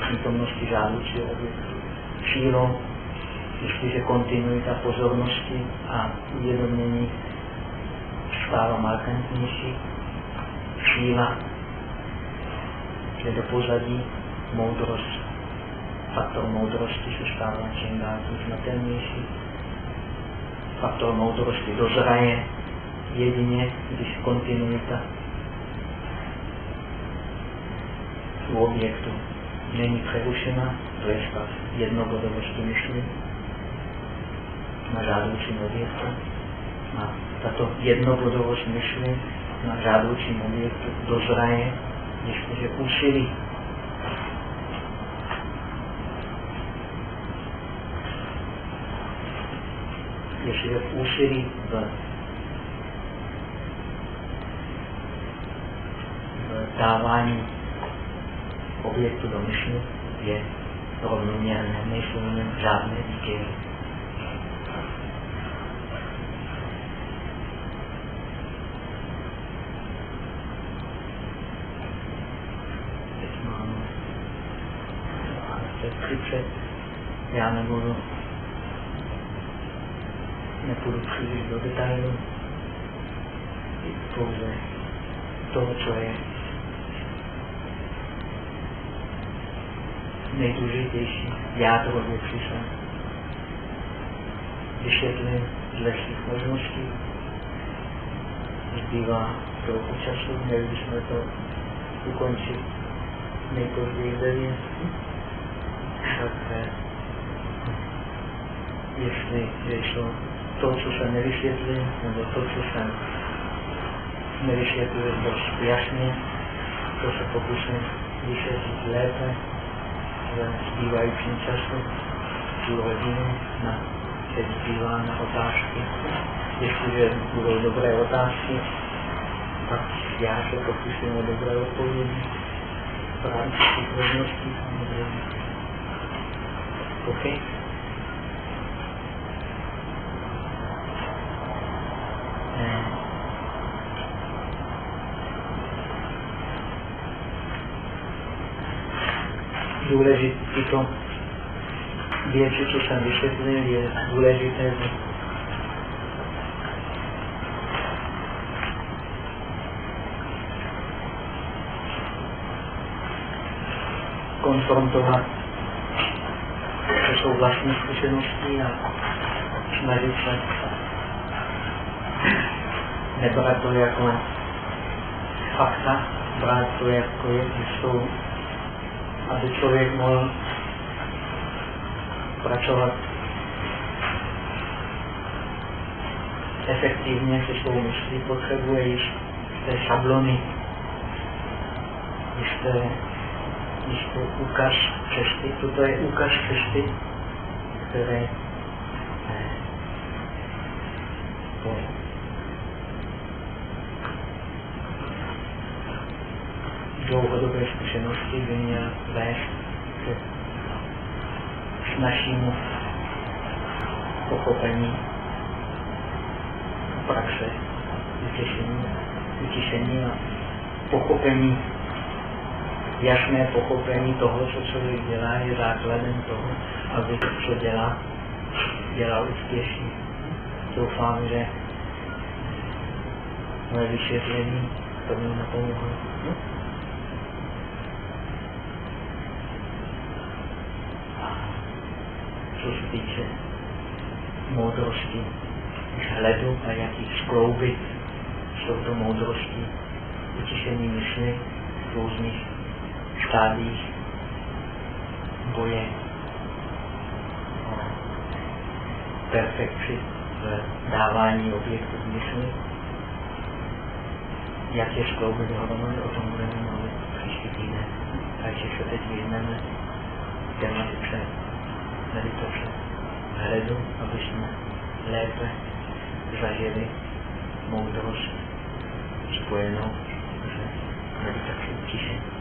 přítomnosti žádoucího objektu sílou, jestliže kontinuita pozornosti a uvědomění stává markantnější, síla je do pozadí, moudrost, faktor moudrosti se stává čím dál tím znatelnější. Faktor moudrosti dozraje jedině, když kontinuita u objektu není přerušena, to je stav jednobodovosti myšlení na žádoucím objektu. A tato jednobodovost myšlení na žádoucím objektu dozraje, jestliže úsilí jestliže úsilí v, v dávání objektu do myšlení je rovnoměrné, nejsou žádné výkyvy. To, co je nejdůležitější jádro věcí se vysvětlím dle svých možností. Zbývá trochu času, měli bychom to ukončit nejpozději v tak jestli je to, to, co jsem nevysvětlil, nebo to, co jsem nevysvětlil dost jasně, to se pokusím vysvětlit lépe ve zbývajícím času půl hodiny na se na otázky. Jestliže budou dobré otázky, tak já se pokusím o dobré odpovědi. Právě těch možností samozřejmě. OK? Důležité tyto věci, co jsem vysvětlil, je důležité konfrontovat se svou vlastní zkušeností a snažit se nebrat to jako fakta, brát to jako je, že jsou aby člověk mohl pracovat efektivně se svou myslí, potřebuje již té šablony, jisté, jisté ukaz cesty. Toto je ukaz cesty, které zkušenosti by měl vést k našímu pochopení praxe, vytěšení, vytěšení a pochopení, jasné pochopení toho, co člověk dělá, je základem toho, aby to, co dělá, dělal úspěšně. Doufám, že moje vysvětlení tomu napomohlo. Hm? Co se týče moudrosti hledu a jak ji skloubit s touto moudrostí utišení mysli v různých stádích boje o perfekci v dávání objektu v mysli. Jak je skloubit dohromady, o tom budeme mluvit příští týden. Takže se teď vyhneme tematice meditace hledu, aby jsme lépe zažili moudrost spojenou s meditací tiše.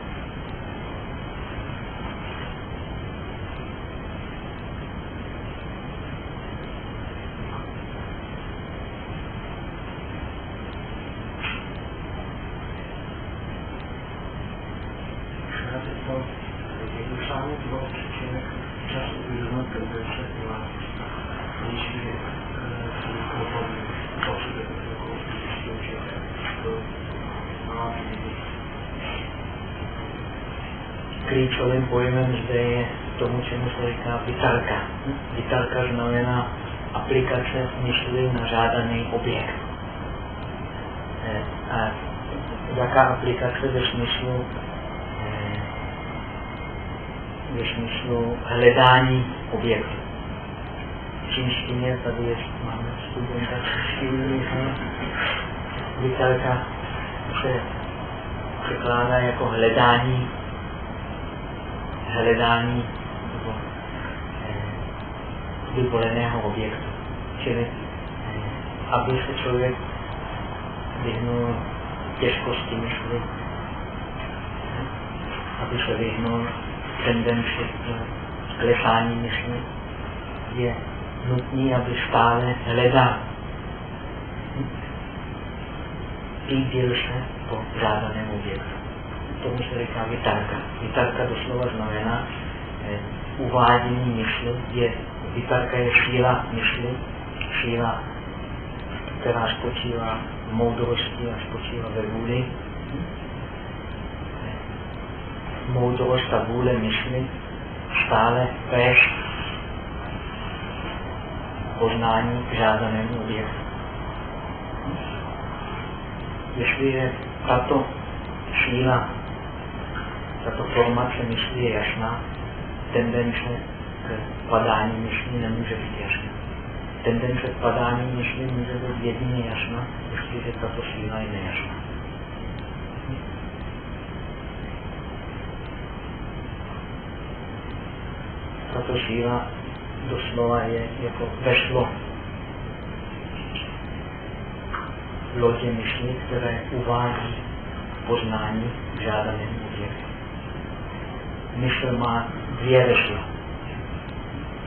klíčovým pojmem zde je tomu, čemu se říká vitarka. Vitarka znamená aplikace mysli na žádaný objekt. Eh, a jaká aplikace ve smyslu eh, ve smyslu hledání objektu. Čínštině tady je, máme studenta čínštiny, vitarka se překládá jako hledání hledání nebo eh, vyvoleného objektu. Čili aby se člověk vyhnul těžkosti mysli, eh, aby se vyhnul tendenci klesání mysli, je nutný, aby stále hledal. Pídil se po žádaném objektu tomu se říká vitarka. Vitarka doslova znamená eh, uvádění mysli. Je, vitarka je síla mysli, síla, která spočívá v moudrosti a spočívá ve vůli. Moudrost a vůle mysli stále vést poznání k žádanému objektu. Jestli je tato síla tato formace mysli je jasná, tendence k padání mysli nemůže být jasná. Tendence k padání mysli může být jedině jasná, jestliže tato síla je nejasná. Tato síla doslova je jako veslo lodě mysli, které uvádí poznání k žádanému objektu mysl má dvě vesla.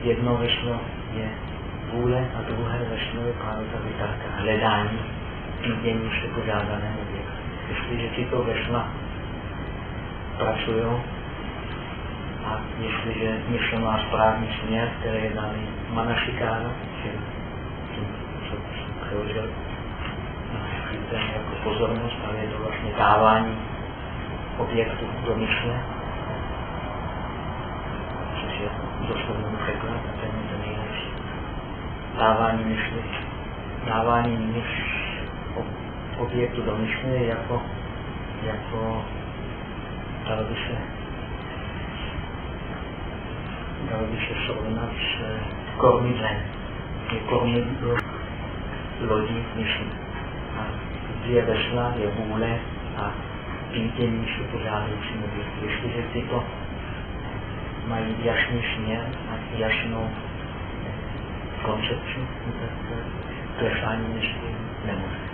Jedno veslo je vůle a druhé je právě ta vytárka, hledání, vidění se požádané objektu. Jestliže tyto vesla pracují a jestliže mysl má správný směr, který je daný manašikára, čili tím, co jsem přeložil jako pozornost, ale je to vlastně dávání objektu do mysle, že doslovný překlad, ten je to nejlepší. Dávání myšly, dávání myš, objektu do myšly jako, jako dalo by se dalo by se srovnat s kormidlem. Je kormidlo lodí myšly. A dvě vesla je vůle a vidění se pořádajícím objektu. Jestliže tyto mají jasný směr a jasnou koncepci, tak klesání mysli nemožné.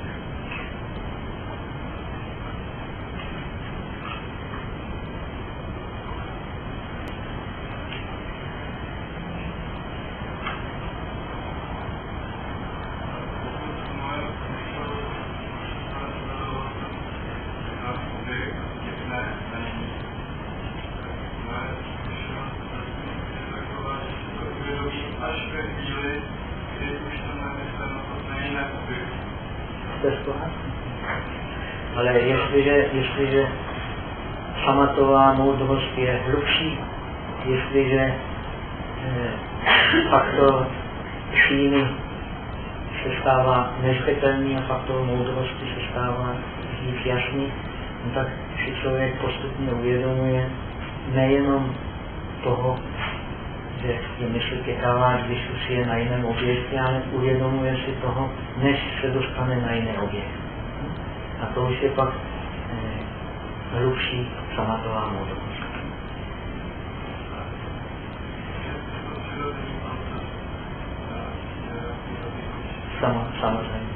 Ale jestliže, pamatová moudrost je hlubší, jestliže eh, faktor síly, se stává nezřetelný a faktor moudrosti se stává víc jasný, no tak si člověk postupně uvědomuje nejenom toho, že je mysl těkavá, když už je na jiném objektu, ale uvědomuje si toho, než se dostane na jiný objekt. A to už je pak hlubší samatová moudrost. Samo, samozřejmě.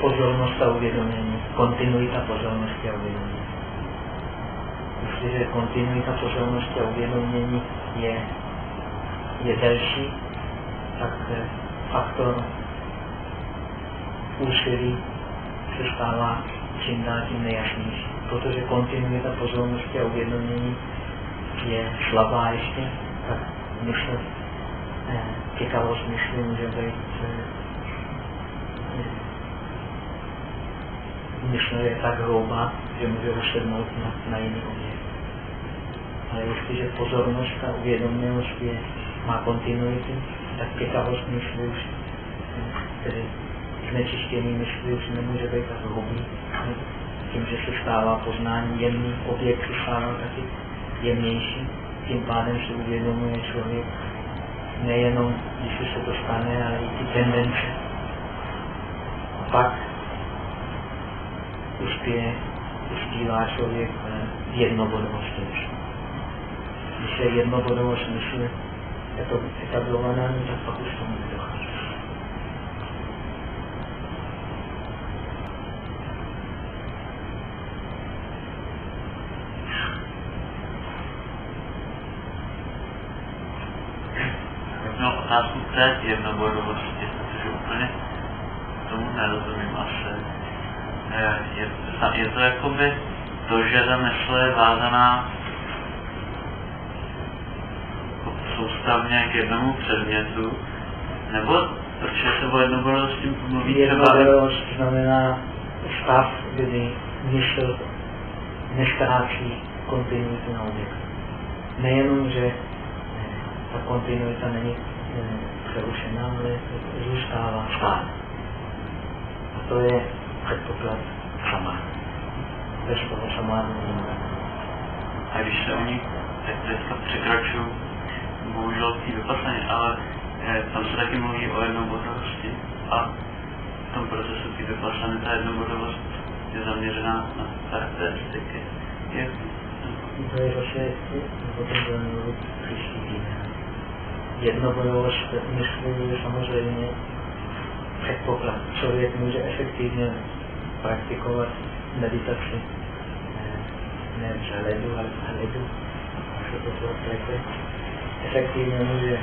pozornost a uvědomění, kontinuita pozornosti a uvědomění. Jestliže kontinuita pozornosti a uvědomění je, je delší, tak faktor úsilí se stává čím dál tím nejasnější. Protože kontinuita pozornosti a uvědomění je slabá ještě, tak mysl, eh, těkavost mysli může být eh, mysl je tak hloubá, že může usednout na, na jiný objekt. Ale jestliže pozornost a uvědoměnost je, má kontinuitu, tak těkavost mysli už, eh, tedy znečištění mysli už nemůže být tak hlubý. Tím, že se stává poznání jemný, objekt se stává taky jemnější, tím pádem si uvědomuje člověk nejenom, když se to stane, ale i ty tendence. A pak uspěje, uspívá člověk v jednobodovosti mysli. Když je jednobodovost mysli jako etablovaná, tak pak už tomu nedochází. otázku k té jednobodovosti, protože úplně tomu nerozumím asi. Je, je to jakoby to, že ta mysl je vázaná soustavně k jednomu předmětu, nebo proč se o jednobodovosti mluví třeba... Jednobodovost znamená stav, kdy mysl nestrácí kontinuitu na objektu. Nejenom, že ta kontinuita není přerušená, ale zůstává stále. A to je předpoklad samády. Bez toho samády A když se oni, teď dneska překračují, bohužel v té vypasaně, ale eh, tam se taky mluví o jednobodovosti a v tom procesu té vypasané ta jednobodovost je zaměřená na charakteristiky. Je, to je zase o tom budeme mluvit příští týden jednobojovost mysli je samozřejmě předpoklad. Člověk může efektivně praktikovat meditaci ne v želedu, ale v hledu, se to. Efektivně může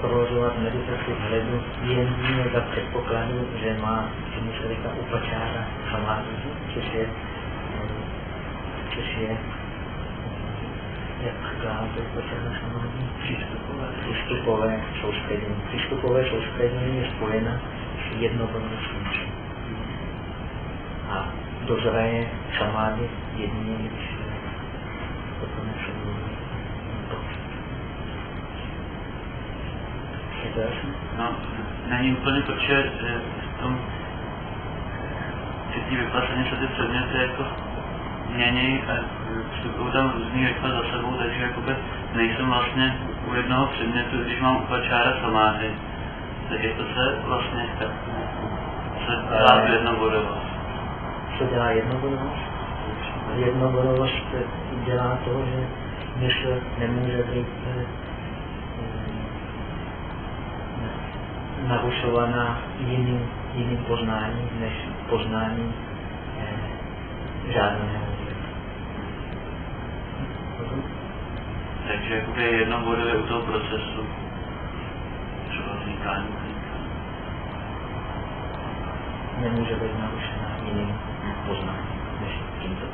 provozovat meditaci v hledu jen za předpokladu, že má, že mu se říká upačára samády, což je, což je jak říkáte, počána samadhi, přístupové, přístupové soustředění. Přístupové soustředění je spojena s jednotností. A dozraje samády jedině, když potom se mluví Je to jasné? No, není úplně to, že v tom při té vyplaceně se ty předměty jako mění a vstupují tam různý rychle za sebou, takže jakoby nejsem vlastně u jednoho předmětu, když mám upačára samády, tak je to se vlastně tak, se dělá jednobodovost. Co dělá jednobodovost? Jednobodovost dělá to, že mysl nemůže být narušovaná jiným, jiným poznáním, než poznání eh, žádného. Takže jakoby jedno bodové u toho procesu třeba vznikání. Nemůže být narušená jiným poznáním než tímto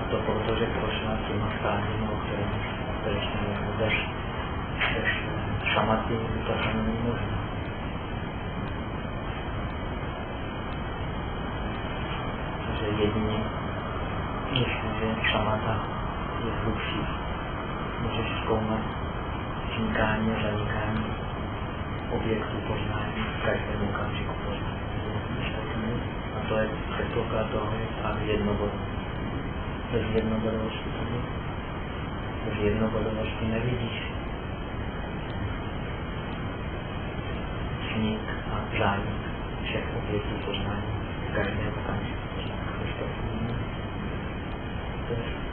A to proto, že prošla těma stádiemi, mluvili bez šamaty vypasaný není možné. Protože jedině, jestliže šamata je hlubší, můžeš zkoumat vznikání a zanikání objektů poznání v každém okamžiku poznání. A to je předpoklad toho, je právě jednobodovost. Bez jednobodovosti to není. Bez jednobodovosti nevidíš vznik a zánik všech objektů poznání v každém okamžiku poznání. To je